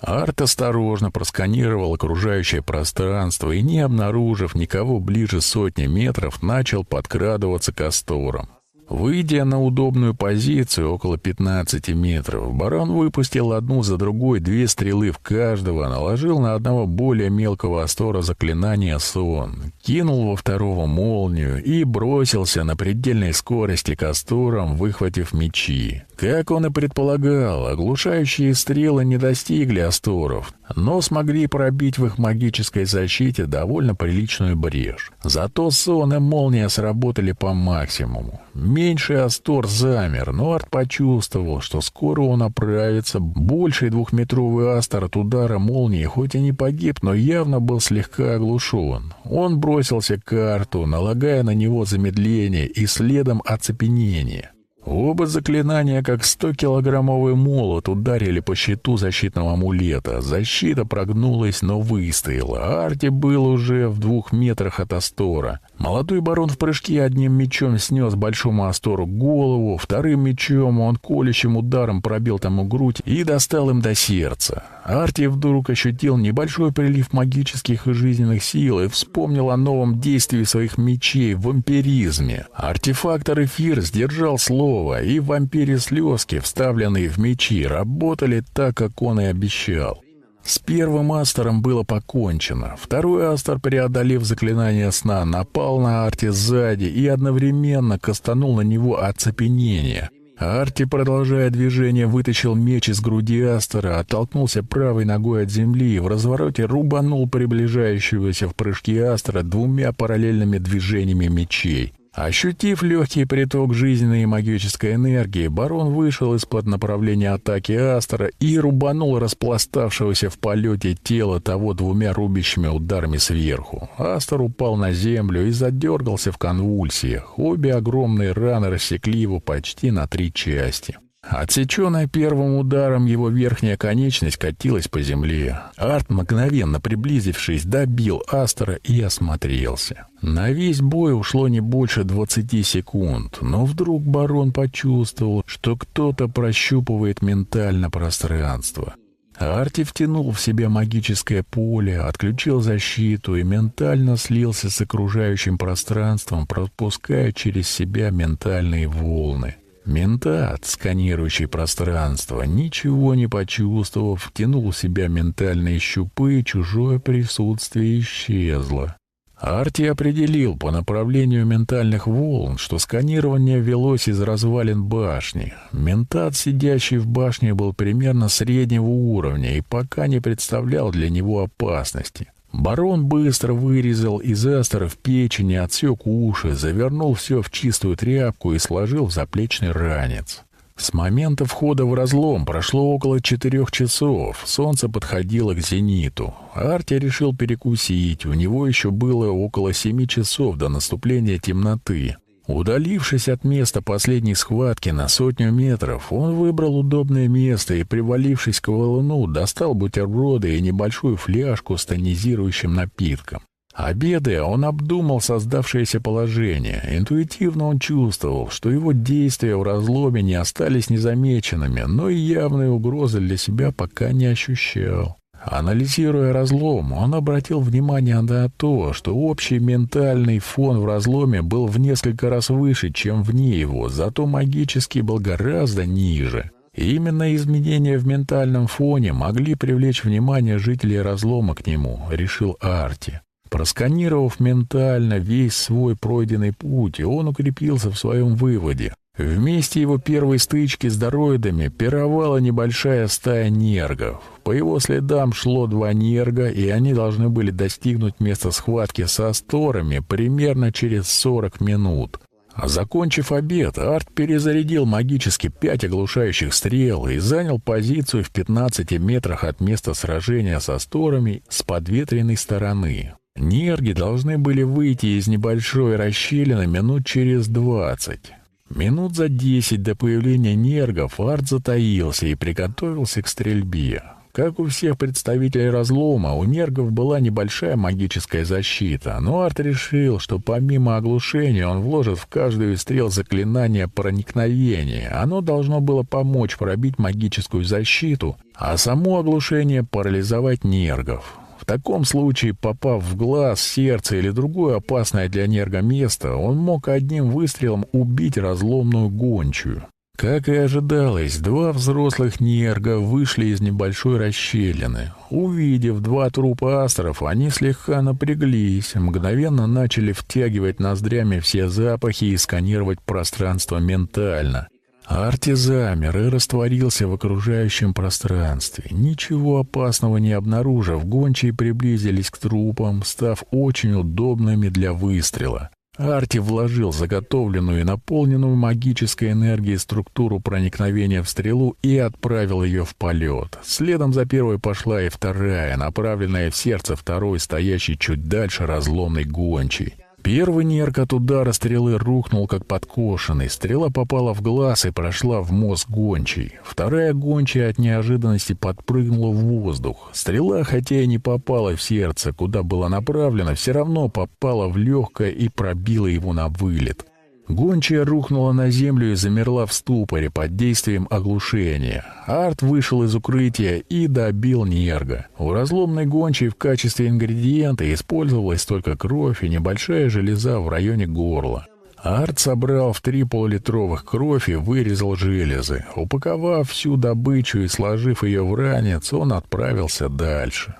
Арт осторожно просканировал окружающее пространство и, не обнаружив никого ближе сотни метров, начал подкрадываться к асторам. Выйдя на удобную позицию около 15 метров, барон выпустил одну за другой две стрелы в каждого, наложил на одного более мелкого астора заклинание «Сон», кинул во второго молнию и бросился на предельной скорости к асторам, выхватив мечи. Как он и предполагал, оглушающие стрелы не достигли асторов, но смогли пробить в их магической защите довольно приличную брешь. Зато сон и молния сработали по максимуму. Меньший астор замер, но Арт почувствовал, что скоро он оправится. Больший двухметровый астор от удара молнии хоть и не погиб, но явно был слегка оглушен. Он бросился к Арту, налагая на него замедление и следом оцепенение. Оба заклинания, как 100-килограммовый молот, ударили по щиту защитного амулета. Защита прогнулась, но выстояла. Арти был уже в двух метрах от Астора. Молодой барон в прыжке одним мечом снес большому Астору голову, вторым мечом он колющим ударом пробил тому грудь и достал им до сердца. Арти вдруг ощутил небольшой прилив магических и жизненных сил и вспомнил о новом действии своих мечей в вампиризме. Артефактор Эфир сдержал слово, и вампири слезки, вставленные в мечи, работали так, как он и обещал. С первым астером было покончено. Второй астер, преодолев заклинание сна, напал на Арти сзади и одновременно кастанул на него оцепенение. Арти, продолжая движение, вытащил меч из груди Астера, оттолкнулся правой ногой от земли и в развороте рубанул приближающегося в прыжке Астера двумя параллельными движениями мечей. Ощутив легкий приток жизненной и магической энергии, барон вышел из-под направления атаки Астера и рубанул распластавшегося в полете тело того двумя рубящими ударами сверху. Астер упал на землю и задергался в конвульсиях. Обе огромные раны рассекли его почти на три части. Отсеченная первым ударом его верхняя конечность катилась по земле. Арт, мгновенно приблизившись, добил Астера и осмотрелся. На весь бой ушло не больше двадцати секунд, но вдруг барон почувствовал, что кто-то прощупывает ментально пространство. Арти втянул в себя магическое поле, отключил защиту и ментально слился с окружающим пространством, пропуская через себя ментальные волны. Ментат, сканирующий пространство, ничего не почувствовав, втянул в себя ментальные щупы, и чужое присутствие исчезло. Арти определил по направлению ментальных волн, что сканирование велось из развалин башни. Ментат, сидящий в башне, был примерно среднего уровня и пока не представлял для него опасности. Барон быстро вырезал из астеров печени, отсек уши, завернул все в чистую тряпку и сложил в заплечный ранец. С момента входа в разлом прошло около четырех часов. Солнце подходило к зениту. Арти решил перекусить. У него еще было около семи часов до наступления темноты. Удалившись от места последней схватки на сотню метров, он выбрал удобное место и, привалившись к валуну, достал бутерброды и небольшую фляжку с тонизирующим напитком. Обедая, он обдумал создавшееся положение. Интуитивно он чувствовал, что его действия в разломе не остались незамеченными, но и явной угрозы для себя пока не ощущал. Анализируя разлом, он обратил внимание на то, что общий ментальный фон в разломе был в несколько раз выше, чем вне его, зато магический был гораздо ниже. И именно изменения в ментальном фоне могли привлечь внимание жителей разлома к нему, решил Арти. Просканировав ментально весь свой пройденный путь, он укрепился в своем выводе. В месте его первой стычки с дороидами пировала небольшая стая нергов. По его следам шло два нерга, и они должны были достигнуть места схватки со сторами примерно через 40 минут. Закончив обед, Арт перезарядил магически пять оглушающих стрел и занял позицию в 15 метрах от места сражения со сторами с подветренной стороны. Нерги должны были выйти из небольшой расщелины минут через двадцать. Минут за десять до появления нергов Арт затаился и приготовился к стрельбе. Как у всех представителей разлома, у нергов была небольшая магическая защита, но Арт решил, что помимо оглушения он вложит в каждую из стрел заклинание проникновения. Оно должно было помочь пробить магическую защиту, а само оглушение парализовать нергов. В таком случае, попав в глаз, сердце или другое опасное для нерга место, он мог одним выстрелом убить разломную гончую. Как и ожидалось, два взрослых нерга вышли из небольшой расщелины. Увидев два трупа астров, они слегка напряглись, мгновенно начали втягивать ноздрями все запахи и сканировать пространство ментально. Арти замер и растворился в окружающем пространстве. Ничего опасного не обнаружив, гончие приблизились к трупам, став очень удобными для выстрела. Арти вложил заготовленную и наполненную магической энергией структуру проникновения в стрелу и отправил ее в полет. Следом за первой пошла и вторая, направленная в сердце второй, стоящей чуть дальше разломной гончей. Первый нерк от удара стрелы рухнул, как подкошенный. Стрела попала в глаз и прошла в мозг гончей. Вторая гончая от неожиданности подпрыгнула в воздух. Стрела, хотя и не попала в сердце, куда была направлена, все равно попала в легкое и пробила его на вылет. Гончая рухнула на землю и замерла в ступоре под действием оглушения. Арт вышел из укрытия и добил Нерга. У разломной гончей в качестве ингредиента использовалась только кровь и небольшая железа в районе горла. Арт собрал в три полулитровых кровь и вырезал железы. Упаковав всю добычу и сложив ее в ранец, он отправился дальше.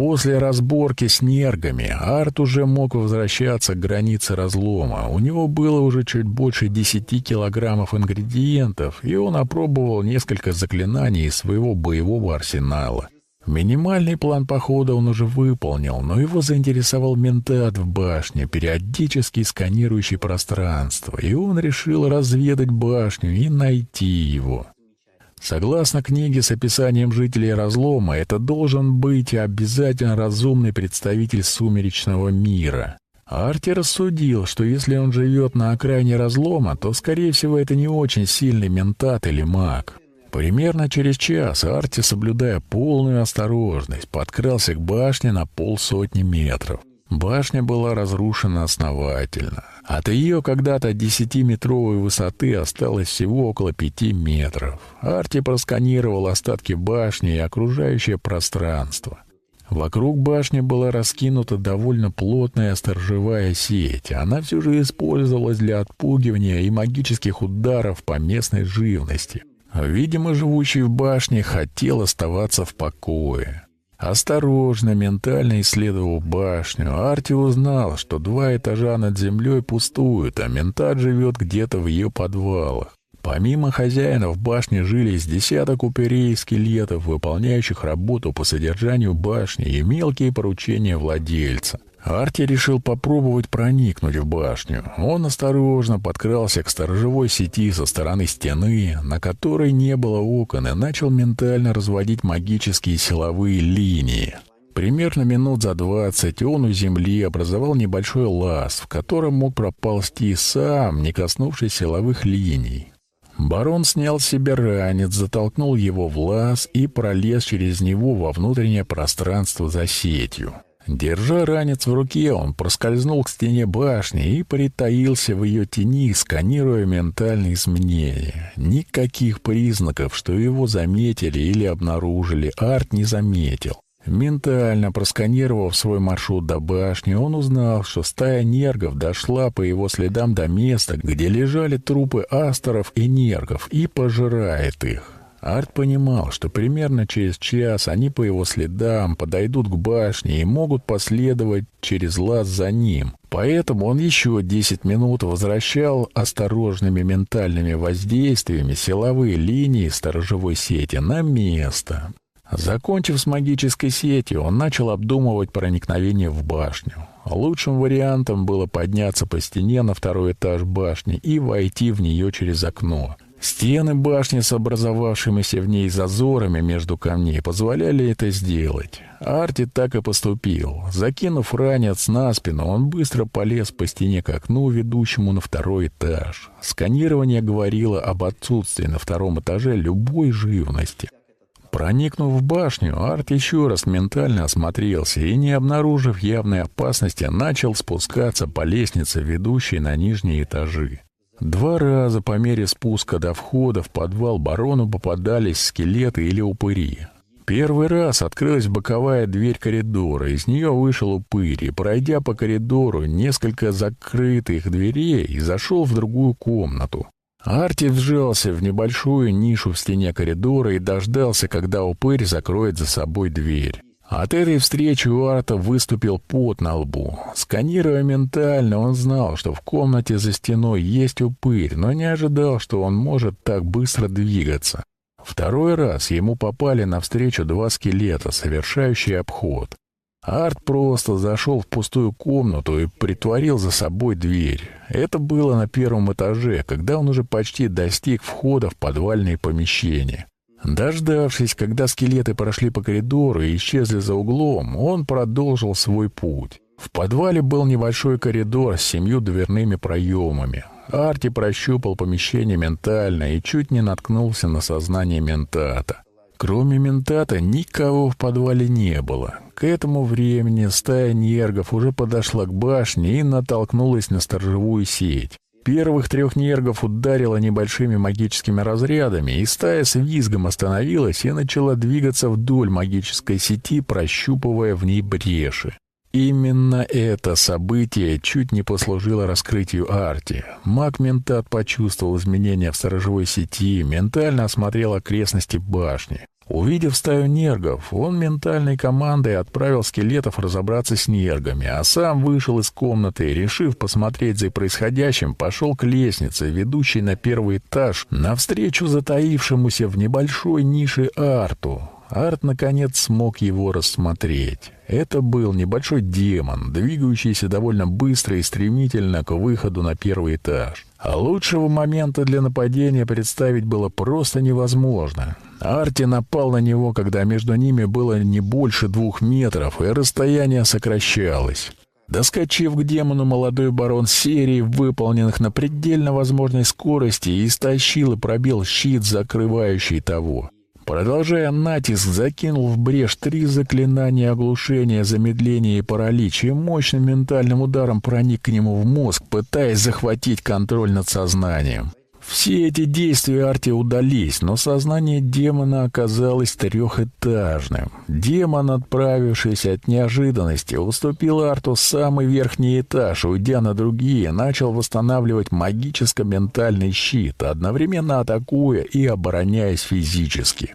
После разборки с нергами Арт уже мог возвращаться к границе разлома. У него было уже чуть больше 10 килограммов ингредиентов, и он опробовал несколько заклинаний из своего боевого арсенала. Минимальный план похода он уже выполнил, но его заинтересовал ментат в башне, периодически сканирующий пространство, и он решил разведать башню и найти его. Согласно книге с описанием жителей разлома, это должен быть обязательно разумный представитель сумеречного мира. Арти рассудил, что если он живет на окраине разлома, то, скорее всего, это не очень сильный ментат или маг. Примерно через час Арти, соблюдая полную осторожность, подкрался к башне на полсотни метров. Башня была разрушена основательно. От ее когда-то десятиметровой высоты осталось всего около пяти метров. Арти просканировал остатки башни и окружающее пространство. Вокруг башни была раскинута довольно плотная сторожевая сеть. Она все же использовалась для отпугивания и магических ударов по местной живности. Видимо, живущий в башне хотел оставаться в покое. Осторожно, ментально исследовав башню, Арти узнал, что два этажа над землей пустуют, а ментат живет где-то в ее подвалах. Помимо хозяина в башне жили из десяток упырей и скелетов, выполняющих работу по содержанию башни и мелкие поручения владельца. Арти решил попробовать проникнуть в башню. Он осторожно подкрался к сторожевой сети со стороны стены, на которой не было окон, и начал ментально разводить магические силовые линии. Примерно минут за двадцать он у земли образовал небольшой лаз, в котором мог проползти сам, не коснувшись силовых линий. Барон снял с себя ранец, затолкнул его в лаз и пролез через него во внутреннее пространство за сетью. Держа ранец в руке, он проскользнул к стене башни и притаился в ее тени, сканируя ментальные изменения. Никаких признаков, что его заметили или обнаружили, Арт не заметил. Ментально просканировав свой маршрут до башни, он узнал, что стая нергов дошла по его следам до места, где лежали трупы астеров и нергов, и пожирает их. Арт понимал, что примерно через час они по его следам подойдут к башне и могут последовать через лаз за ним. Поэтому он еще 10 минут возвращал осторожными ментальными воздействиями силовые линии сторожевой сети на место. Закончив с магической сетью, он начал обдумывать проникновение в башню. Лучшим вариантом было подняться по стене на второй этаж башни и войти в нее через окно — Стены башни с образовавшимися в ней зазорами между камней позволяли это сделать. Арти так и поступил. Закинув ранец на спину, он быстро полез по стене к окну, ведущему на второй этаж. Сканирование говорило об отсутствии на втором этаже любой живности. Проникнув в башню, Арт еще раз ментально осмотрелся и, не обнаружив явной опасности, начал спускаться по лестнице, ведущей на нижние этажи. Два раза по мере спуска до входа в подвал барону попадались скелеты или упыри. Первый раз открылась боковая дверь коридора, из нее вышел упырь, и, пройдя по коридору несколько закрытых дверей, зашел в другую комнату. Арти вжался в небольшую нишу в стене коридора и дождался, когда упырь закроет за собой дверь. От этой встречи у Арта выступил пот на лбу. Сканируя ментально, он знал, что в комнате за стеной есть упырь, но не ожидал, что он может так быстро двигаться. Второй раз ему попали навстречу два скелета, совершающие обход. Арт просто зашел в пустую комнату и притворил за собой дверь. Это было на первом этаже, когда он уже почти достиг входа в подвальные помещения. Дождавшись, когда скелеты прошли по коридору и исчезли за углом, он продолжил свой путь. В подвале был небольшой коридор с семью дверными проемами. Арти прощупал помещение ментально и чуть не наткнулся на сознание ментата. Кроме ментата никого в подвале не было. К этому времени стая нергов уже подошла к башне и натолкнулась на сторожевую сеть. Первых трех нергов ударило небольшими магическими разрядами, и стая с визгом остановилась и начала двигаться вдоль магической сети, прощупывая в ней бреши. Именно это событие чуть не послужило раскрытию Арти. Маг-ментат почувствовал изменения в сторожевой сети, ментально осмотрел окрестности башни. Увидев стаю нергов, он ментальной командой отправил скелетов разобраться с нергами, а сам вышел из комнаты и, решив посмотреть за происходящим, пошел к лестнице, ведущей на первый этаж, навстречу затаившемуся в небольшой нише Арту. Арт, наконец, смог его рассмотреть. Это был небольшой демон, двигающийся довольно быстро и стремительно к выходу на первый этаж. А лучшего момента для нападения представить было просто невозможно. Арти напал на него, когда между ними было не больше двух метров, и расстояние сокращалось. Доскочив к демону, молодой барон серии, выполненных на предельно возможной скорости, истощил и пробил щит, закрывающий того. Продолжая натиск, закинул в брешь три заклинания оглушения, замедления и паралича и мощным ментальным ударом проник к нему в мозг, пытаясь захватить контроль над сознанием. Все эти действия Арти удались, но сознание демона оказалось трехэтажным. Демон, отправившись от неожиданности, уступил Арту самый верхний этаж, уйдя на другие, начал восстанавливать магическо-ментальный щит, одновременно атакуя и обороняясь физически.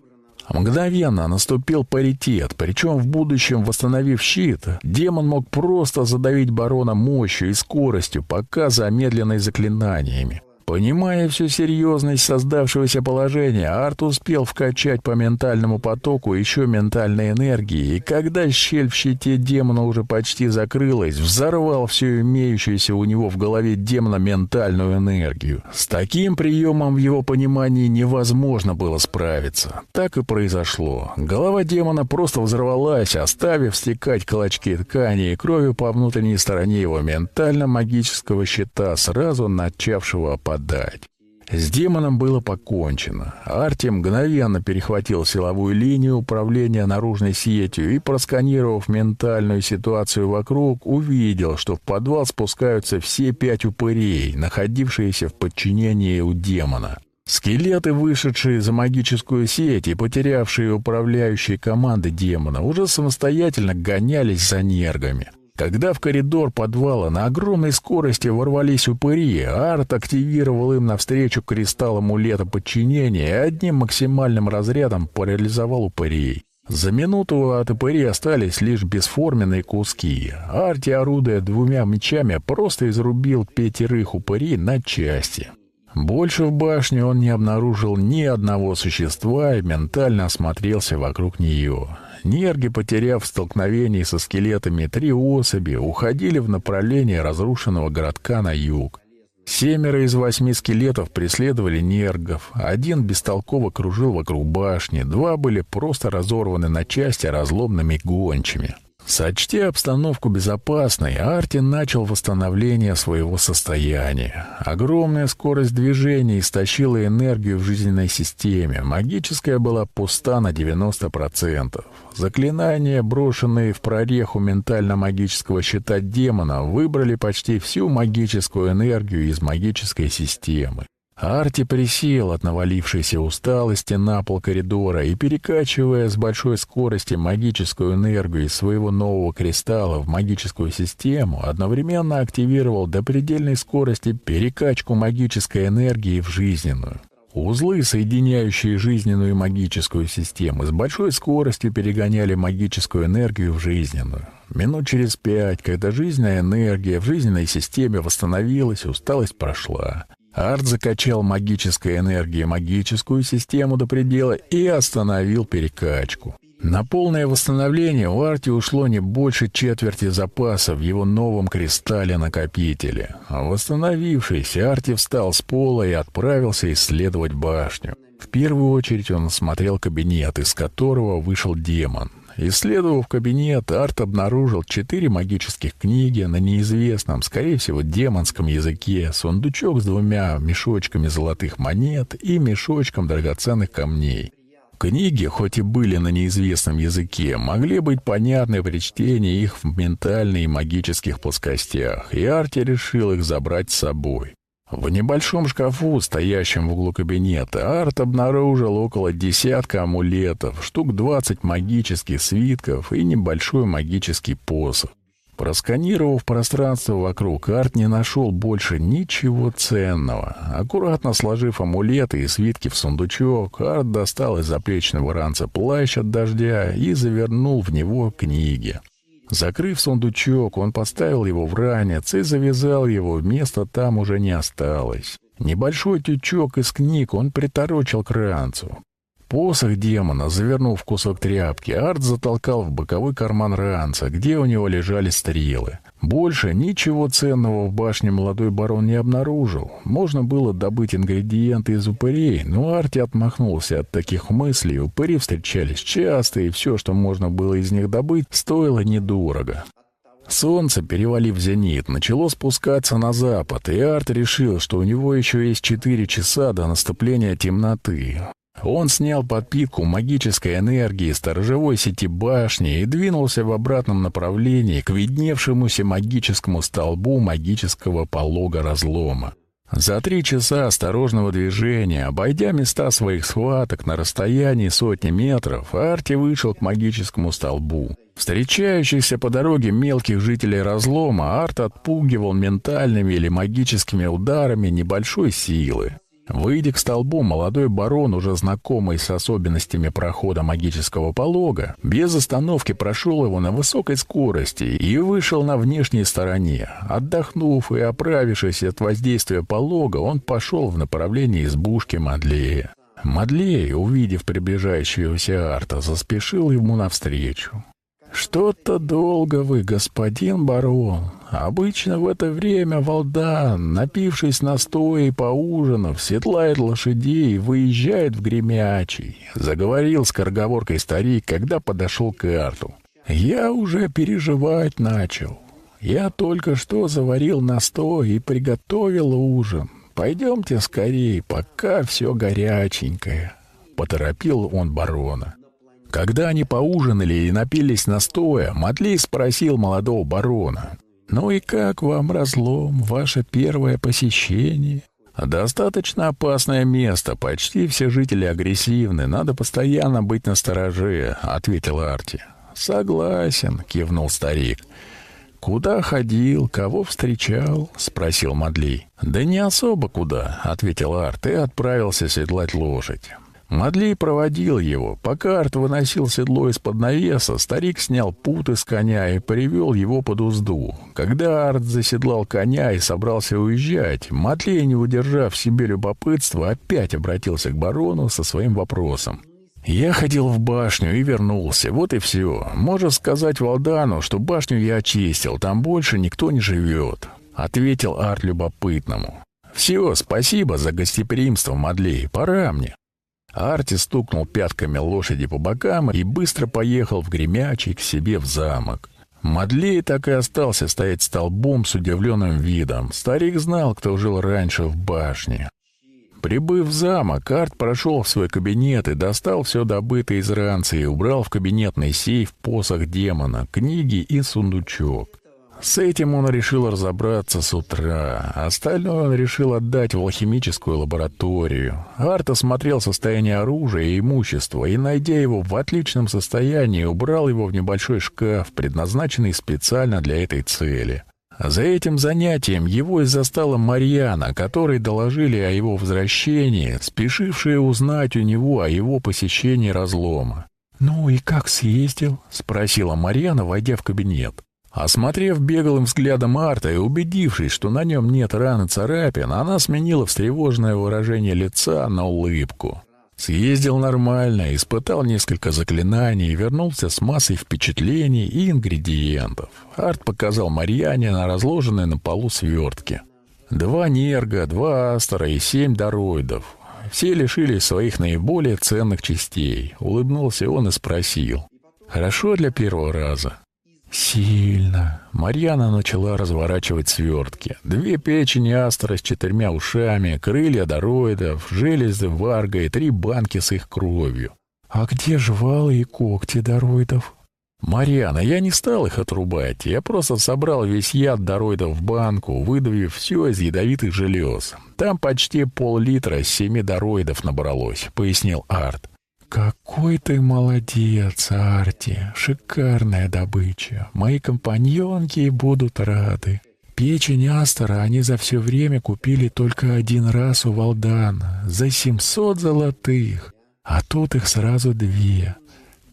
Мгновенно наступил паритет, причем в будущем, восстановив щит, демон мог просто задавить барона мощью и скоростью, пока замедленной заклинаниями. Понимая всю серьезность создавшегося положения, Арт успел вкачать по ментальному потоку еще ментальной энергии, и когда щель в щите демона уже почти закрылась, взорвал всю имеющуюся у него в голове демона ментальную энергию. С таким приемом в его понимании невозможно было справиться. Так и произошло. Голова демона просто взорвалась, оставив стекать клочки ткани и крови по внутренней стороне его ментально-магического щита, сразу начавшего опадать подать. С демоном было покончено. Арти мгновенно перехватил силовую линию управления наружной сетью и, просканировав ментальную ситуацию вокруг, увидел, что в подвал спускаются все пять упырей, находившиеся в подчинении у демона. Скелеты, вышедшие за магическую сеть и потерявшие управляющие команды демона, уже самостоятельно гонялись за нергами. Когда в коридор подвала на огромной скорости ворвались упыри, Арт активировал им навстречу кристалл амулета подчинения и одним максимальным разрядом парализовал упырей. За минуту от упырей остались лишь бесформенные куски. Арти, орудуя двумя мечами, просто изрубил пятерых упырей на части. Больше в башне он не обнаружил ни одного существа и ментально осмотрелся вокруг нее. Нерги, потеряв в столкновении со скелетами три особи, уходили в направлении разрушенного городка на юг. Семеро из восьми скелетов преследовали нергов, один бестолково кружил вокруг башни, два были просто разорваны на части разломными гончими. Сочтя обстановку безопасной, Артин начал восстановление своего состояния. Огромная скорость движения истощила энергию в жизненной системе. Магическая была пуста на 90%. Заклинания, брошенные в прореху ментально-магического щита демона, выбрали почти всю магическую энергию из магической системы. Арти присел от навалившейся усталости на пол коридора и, перекачивая с большой скоростью магическую энергию из своего нового кристалла в магическую систему, одновременно активировал до предельной скорости перекачку магической энергии в жизненную. Узлы, соединяющие жизненную и магическую системы, с большой скоростью перегоняли магическую энергию в жизненную. Минут через пять, когда жизненная энергия в жизненной системе восстановилась, усталость прошла. Арт закачал магической энергией магическую систему до предела и остановил перекачку. На полное восстановление у Арти ушло не больше четверти запаса в его новом кристалле-накопителе. А восстановившись, Арти встал с пола и отправился исследовать башню. В первую очередь он осмотрел кабинет, из которого вышел демон. Исследовав кабинет, Арт обнаружил четыре магических книги на неизвестном, скорее всего, демонском языке, сундучок с двумя мешочками золотых монет и мешочком драгоценных камней. Книги, хоть и были на неизвестном языке, могли быть понятны при чтении их в ментальной и магических плоскостях, и Арти решил их забрать с собой. В небольшом шкафу, стоящем в углу кабинета, Арт обнаружил около десятка амулетов, штук двадцать магических свитков и небольшой магический посох. Просканировав пространство вокруг, Арт не нашел больше ничего ценного. Аккуратно сложив амулеты и свитки в сундучок, Арт достал из заплечного ранца плащ от дождя и завернул в него книги. Закрыв сундучок, он поставил его в ранец и завязал его, места там уже не осталось. Небольшой тючок из книг он приторочил к ранцу. Посох демона, завернув кусок тряпки, Арт затолкал в боковой карман ранца, где у него лежали стрелы. Больше ничего ценного в башне молодой барон не обнаружил. Можно было добыть ингредиенты из упырей, но Арти отмахнулся от таких мыслей. Упыри встречались часто, и все, что можно было из них добыть, стоило недорого. Солнце, перевалив зенит, начало спускаться на запад, и Арт решил, что у него еще есть четыре часа до наступления темноты. Он снял подпитку магической энергии сторожевой сети башни и двинулся в обратном направлении к видневшемуся магическому столбу магического полога разлома. За три часа осторожного движения, обойдя места своих схваток на расстоянии сотни метров, Арти вышел к магическому столбу. Встречающихся по дороге мелких жителей разлома Арт отпугивал ментальными или магическими ударами небольшой силы. Выйдя к столбу, молодой барон, уже знакомый с особенностями прохода магического полога, без остановки прошел его на высокой скорости и вышел на внешней стороне. Отдохнув и оправившись от воздействия полога, он пошел в направлении избушки Мадлея. Мадлей, увидев приближающегося Арта, заспешил ему навстречу. «Что-то долго вы, господин барон. Обычно в это время Валдан, напившись настоя и поужинав, седлает лошадей и выезжает в Гремячий», — заговорил с скороговоркой старик, когда подошел к Арту. «Я уже переживать начал. Я только что заварил настой и приготовил ужин. Пойдемте скорее, пока все горяченькое», — поторопил он барона. Когда они поужинали и напились настоя, Матлей спросил молодого барона. «Ну и как вам разлом, ваше первое посещение?» «Достаточно опасное место, почти все жители агрессивны, надо постоянно быть настороже», — ответил Арти. «Согласен», — кивнул старик. «Куда ходил, кого встречал?» — спросил Мадлей. «Да не особо куда», — ответил Арт и отправился седлать лошадь. Мадлей проводил его. Пока Арт выносил седло из-под навеса, старик снял путы с коня и привел его под узду. Когда Арт заседлал коня и собрался уезжать, Мадлей, не удержав себе любопытства, опять обратился к барону со своим вопросом. «Я ходил в башню и вернулся, вот и все. Можешь сказать Валдану, что башню я очистил, там больше никто не живет», — ответил Арт любопытному. «Все, спасибо за гостеприимство, Мадлей, пора мне». Арти стукнул пятками лошади по бокам и быстро поехал в гремячий к себе в замок. Мадлей так и остался стоять столбом с удивленным видом. Старик знал, кто жил раньше в башне. Прибыв в замок, Арт прошел в свой кабинет и достал все добытое из ранца и убрал в кабинетный сейф посох демона, книги и сундучок. С этим он решил разобраться с утра. Остальное он решил отдать в алхимическую лабораторию. Арт осмотрел состояние оружия и имущества и, найдя его в отличном состоянии, убрал его в небольшой шкаф, предназначенный специально для этой цели. За этим занятием его и застала Марьяна, которой доложили о его возвращении, спешившие узнать у него о его посещении разлома. «Ну и как съездил?» — спросила Марьяна, войдя в кабинет. Осмотрев беглым взглядом Арта и убедившись, что на нем нет раны царапин, она сменила встревоженное выражение лица на улыбку. Съездил нормально, испытал несколько заклинаний и вернулся с массой впечатлений и ингредиентов. Арт показал Марьяне на разложенные на полу свертки. Два нерга, два астера и семь дороидов. Все лишились своих наиболее ценных частей. Улыбнулся он и спросил. «Хорошо для первого раза?» Сильно. Марьяна начала разворачивать свертки. Две печени астра с четырьмя ушами, крылья дороидов, железы варга и три банки с их кровью. А где жвалы и когти дороидов? Марьяна, я не стал их отрубать. Я просто собрал весь яд дороидов в банку, выдавив все из ядовитых желез. Там почти пол-литра семи дороидов набралось, пояснил Арт. «Какой ты молодец, Арти! Шикарная добыча! Мои компаньонки будут рады!» Печень Астора они за все время купили только один раз у Валдана, за семьсот золотых, а тут их сразу две.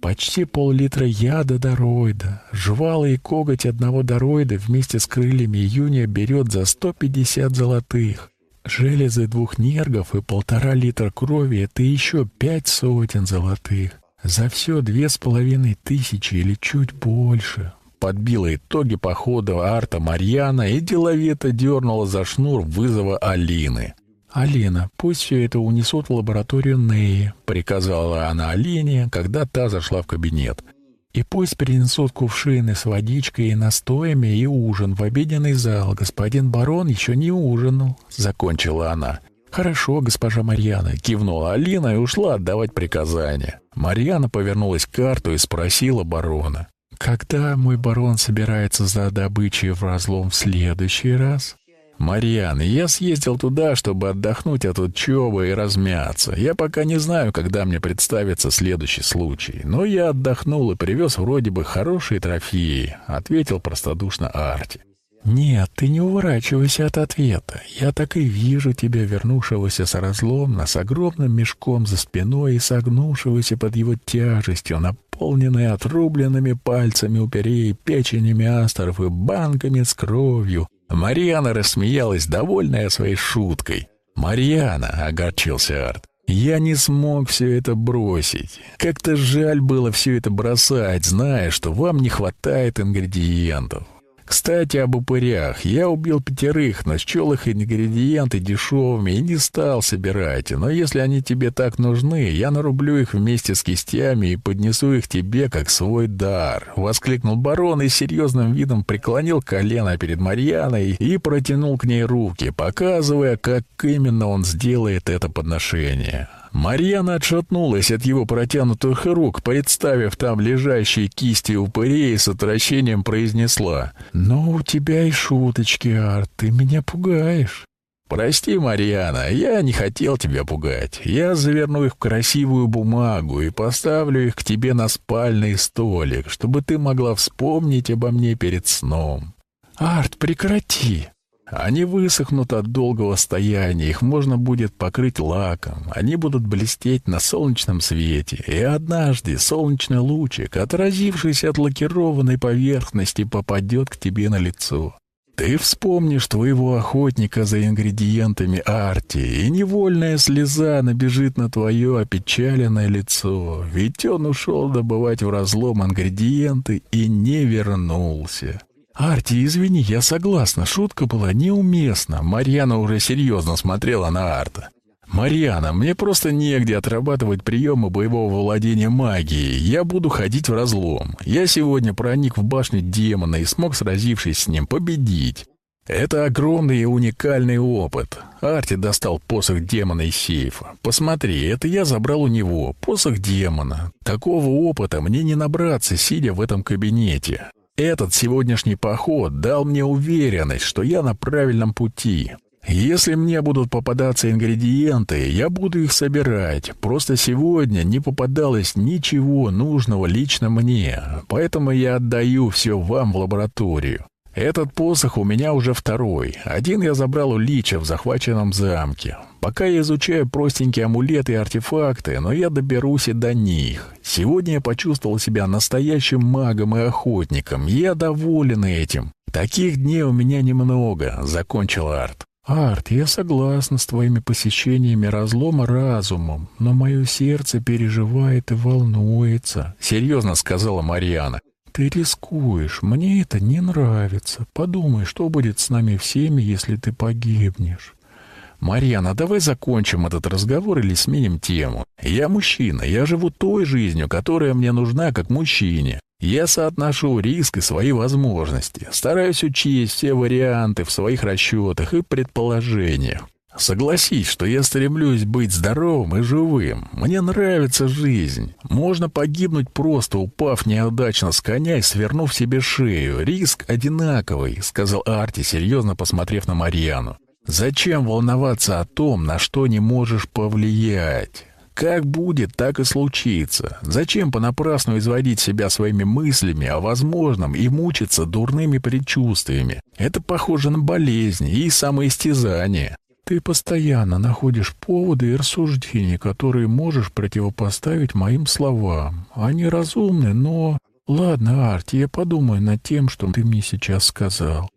Почти пол-литра яда дороида. Жвала и коготь одного дороида вместе с крыльями июня берет за сто пятьдесят золотых. Железы двух нергов и полтора литра крови — это еще пять сотен золотых. За все две с половиной тысячи или чуть больше. Подбила итоги похода Арта Марьяна и деловито дернула за шнур вызова Алины. «Алина, пусть все это унесут в лабораторию Неи», — приказала она Алине, когда та зашла в кабинет. И пусть принесут кувшины с водичкой и настоями и ужин в обеденный зал. Господин барон еще не ужинал», — закончила она. «Хорошо, госпожа Марьяна», — кивнула Алина и ушла отдавать приказания. Марьяна повернулась к карту и спросила барона. «Когда мой барон собирается за добычей в разлом в следующий раз?» «Марьян, я съездил туда, чтобы отдохнуть от учебы и размяться. Я пока не знаю, когда мне представится следующий случай. Но я отдохнул и привез вроде бы хорошие трофеи», — ответил простодушно Арти. «Нет, ты не уворачивайся от ответа. Я так и вижу тебя, вернувшегося с разломна, с огромным мешком за спиной и согнувшегося под его тяжестью, наполненной отрубленными пальцами уперей, печенями астеров и банками с кровью, Марьяна рассмеялась, довольная своей шуткой. «Марьяна!» — огорчился Арт. «Я не смог все это бросить. Как-то жаль было все это бросать, зная, что вам не хватает ингредиентов. Кстати, об упырях. Я убил пятерых, но счел их ингредиенты дешевыми и не стал собирать. Но если они тебе так нужны, я нарублю их вместе с кистями и поднесу их тебе как свой дар. Воскликнул барон и серьезным видом преклонил колено перед Марьяной и протянул к ней руки, показывая, как именно он сделает это подношение. Марьяна отшатнулась от его протянутых рук, представив там лежащие кисти упырей с отвращением произнесла. «Ну, у тебя и шуточки, Арт, ты меня пугаешь». «Прости, Марьяна, я не хотел тебя пугать. Я заверну их в красивую бумагу и поставлю их к тебе на спальный столик, чтобы ты могла вспомнить обо мне перед сном». «Арт, прекрати!» Они высохнут от долгого стояния, их можно будет покрыть лаком, они будут блестеть на солнечном свете, и однажды солнечный лучик, отразившийся от лакированной поверхности, попадет к тебе на лицо. Ты вспомнишь твоего охотника за ингредиентами Арти, и невольная слеза набежит на твое опечаленное лицо, ведь он ушел добывать в разлом ингредиенты и не вернулся. «Арти, извини, я согласна, шутка была неуместна». Марьяна уже серьезно смотрела на Арта. «Марьяна, мне просто негде отрабатывать приемы боевого владения магией. Я буду ходить в разлом. Я сегодня проник в башню демона и смог, сразившись с ним, победить. Это огромный и уникальный опыт. Арти достал посох демона из сейфа. Посмотри, это я забрал у него, посох демона. Такого опыта мне не набраться, сидя в этом кабинете. Этот сегодняшний поход дал мне уверенность, что я на правильном пути. Если мне будут попадаться ингредиенты, я буду их собирать. Просто сегодня не попадалось ничего нужного лично мне, поэтому я отдаю все вам в лабораторию. Этот посох у меня уже второй. Один я забрал у Лича в захваченном замке. Пока я изучаю простенькие амулеты и артефакты, но я доберусь и до них. Сегодня я почувствовал себя настоящим магом и охотником. Я доволен этим. Таких дней у меня немного, — закончил Арт. «Арт, я согласна с твоими посещениями разлома разумом, но мое сердце переживает и волнуется», — серьезно сказала Марьяна. «Ты рискуешь. Мне это не нравится. Подумай, что будет с нами всеми, если ты погибнешь». «Марьяна, давай закончим этот разговор или сменим тему. Я мужчина, я живу той жизнью, которая мне нужна как мужчине. Я соотношу риск и свои возможности, стараюсь учесть все варианты в своих расчетах и предположениях. Согласись, что я стремлюсь быть здоровым и живым. Мне нравится жизнь. Можно погибнуть просто, упав неудачно с коня и свернув себе шею. Риск одинаковый, сказал Арти, серьезно посмотрев на Марьяну. Зачем волноваться о том, на что не можешь повлиять? Как будет, так и случится. Зачем понапрасну изводить себя своими мыслями о возможном и мучиться дурными предчувствиями? Это похоже на болезни и самоистязание. Ты постоянно находишь поводы и рассуждения, которые можешь противопоставить моим словам. Они разумны, но... Ладно, Арти, я подумаю над тем, что ты мне сейчас сказал.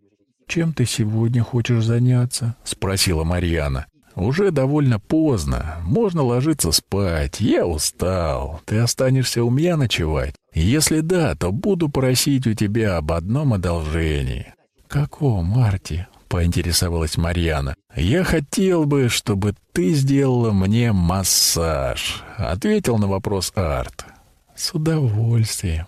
Чем ты сегодня хочешь заняться? Спросила Марьяна. Уже довольно поздно. Можно ложиться спать. Я устал. Ты останешься у меня ночевать? Если да, то буду просить у тебя об одном одолжении. Каком, Арти? поинтересовалась Марьяна. «Я хотел бы, чтобы ты сделала мне массаж», — ответил на вопрос Арт. «С удовольствием».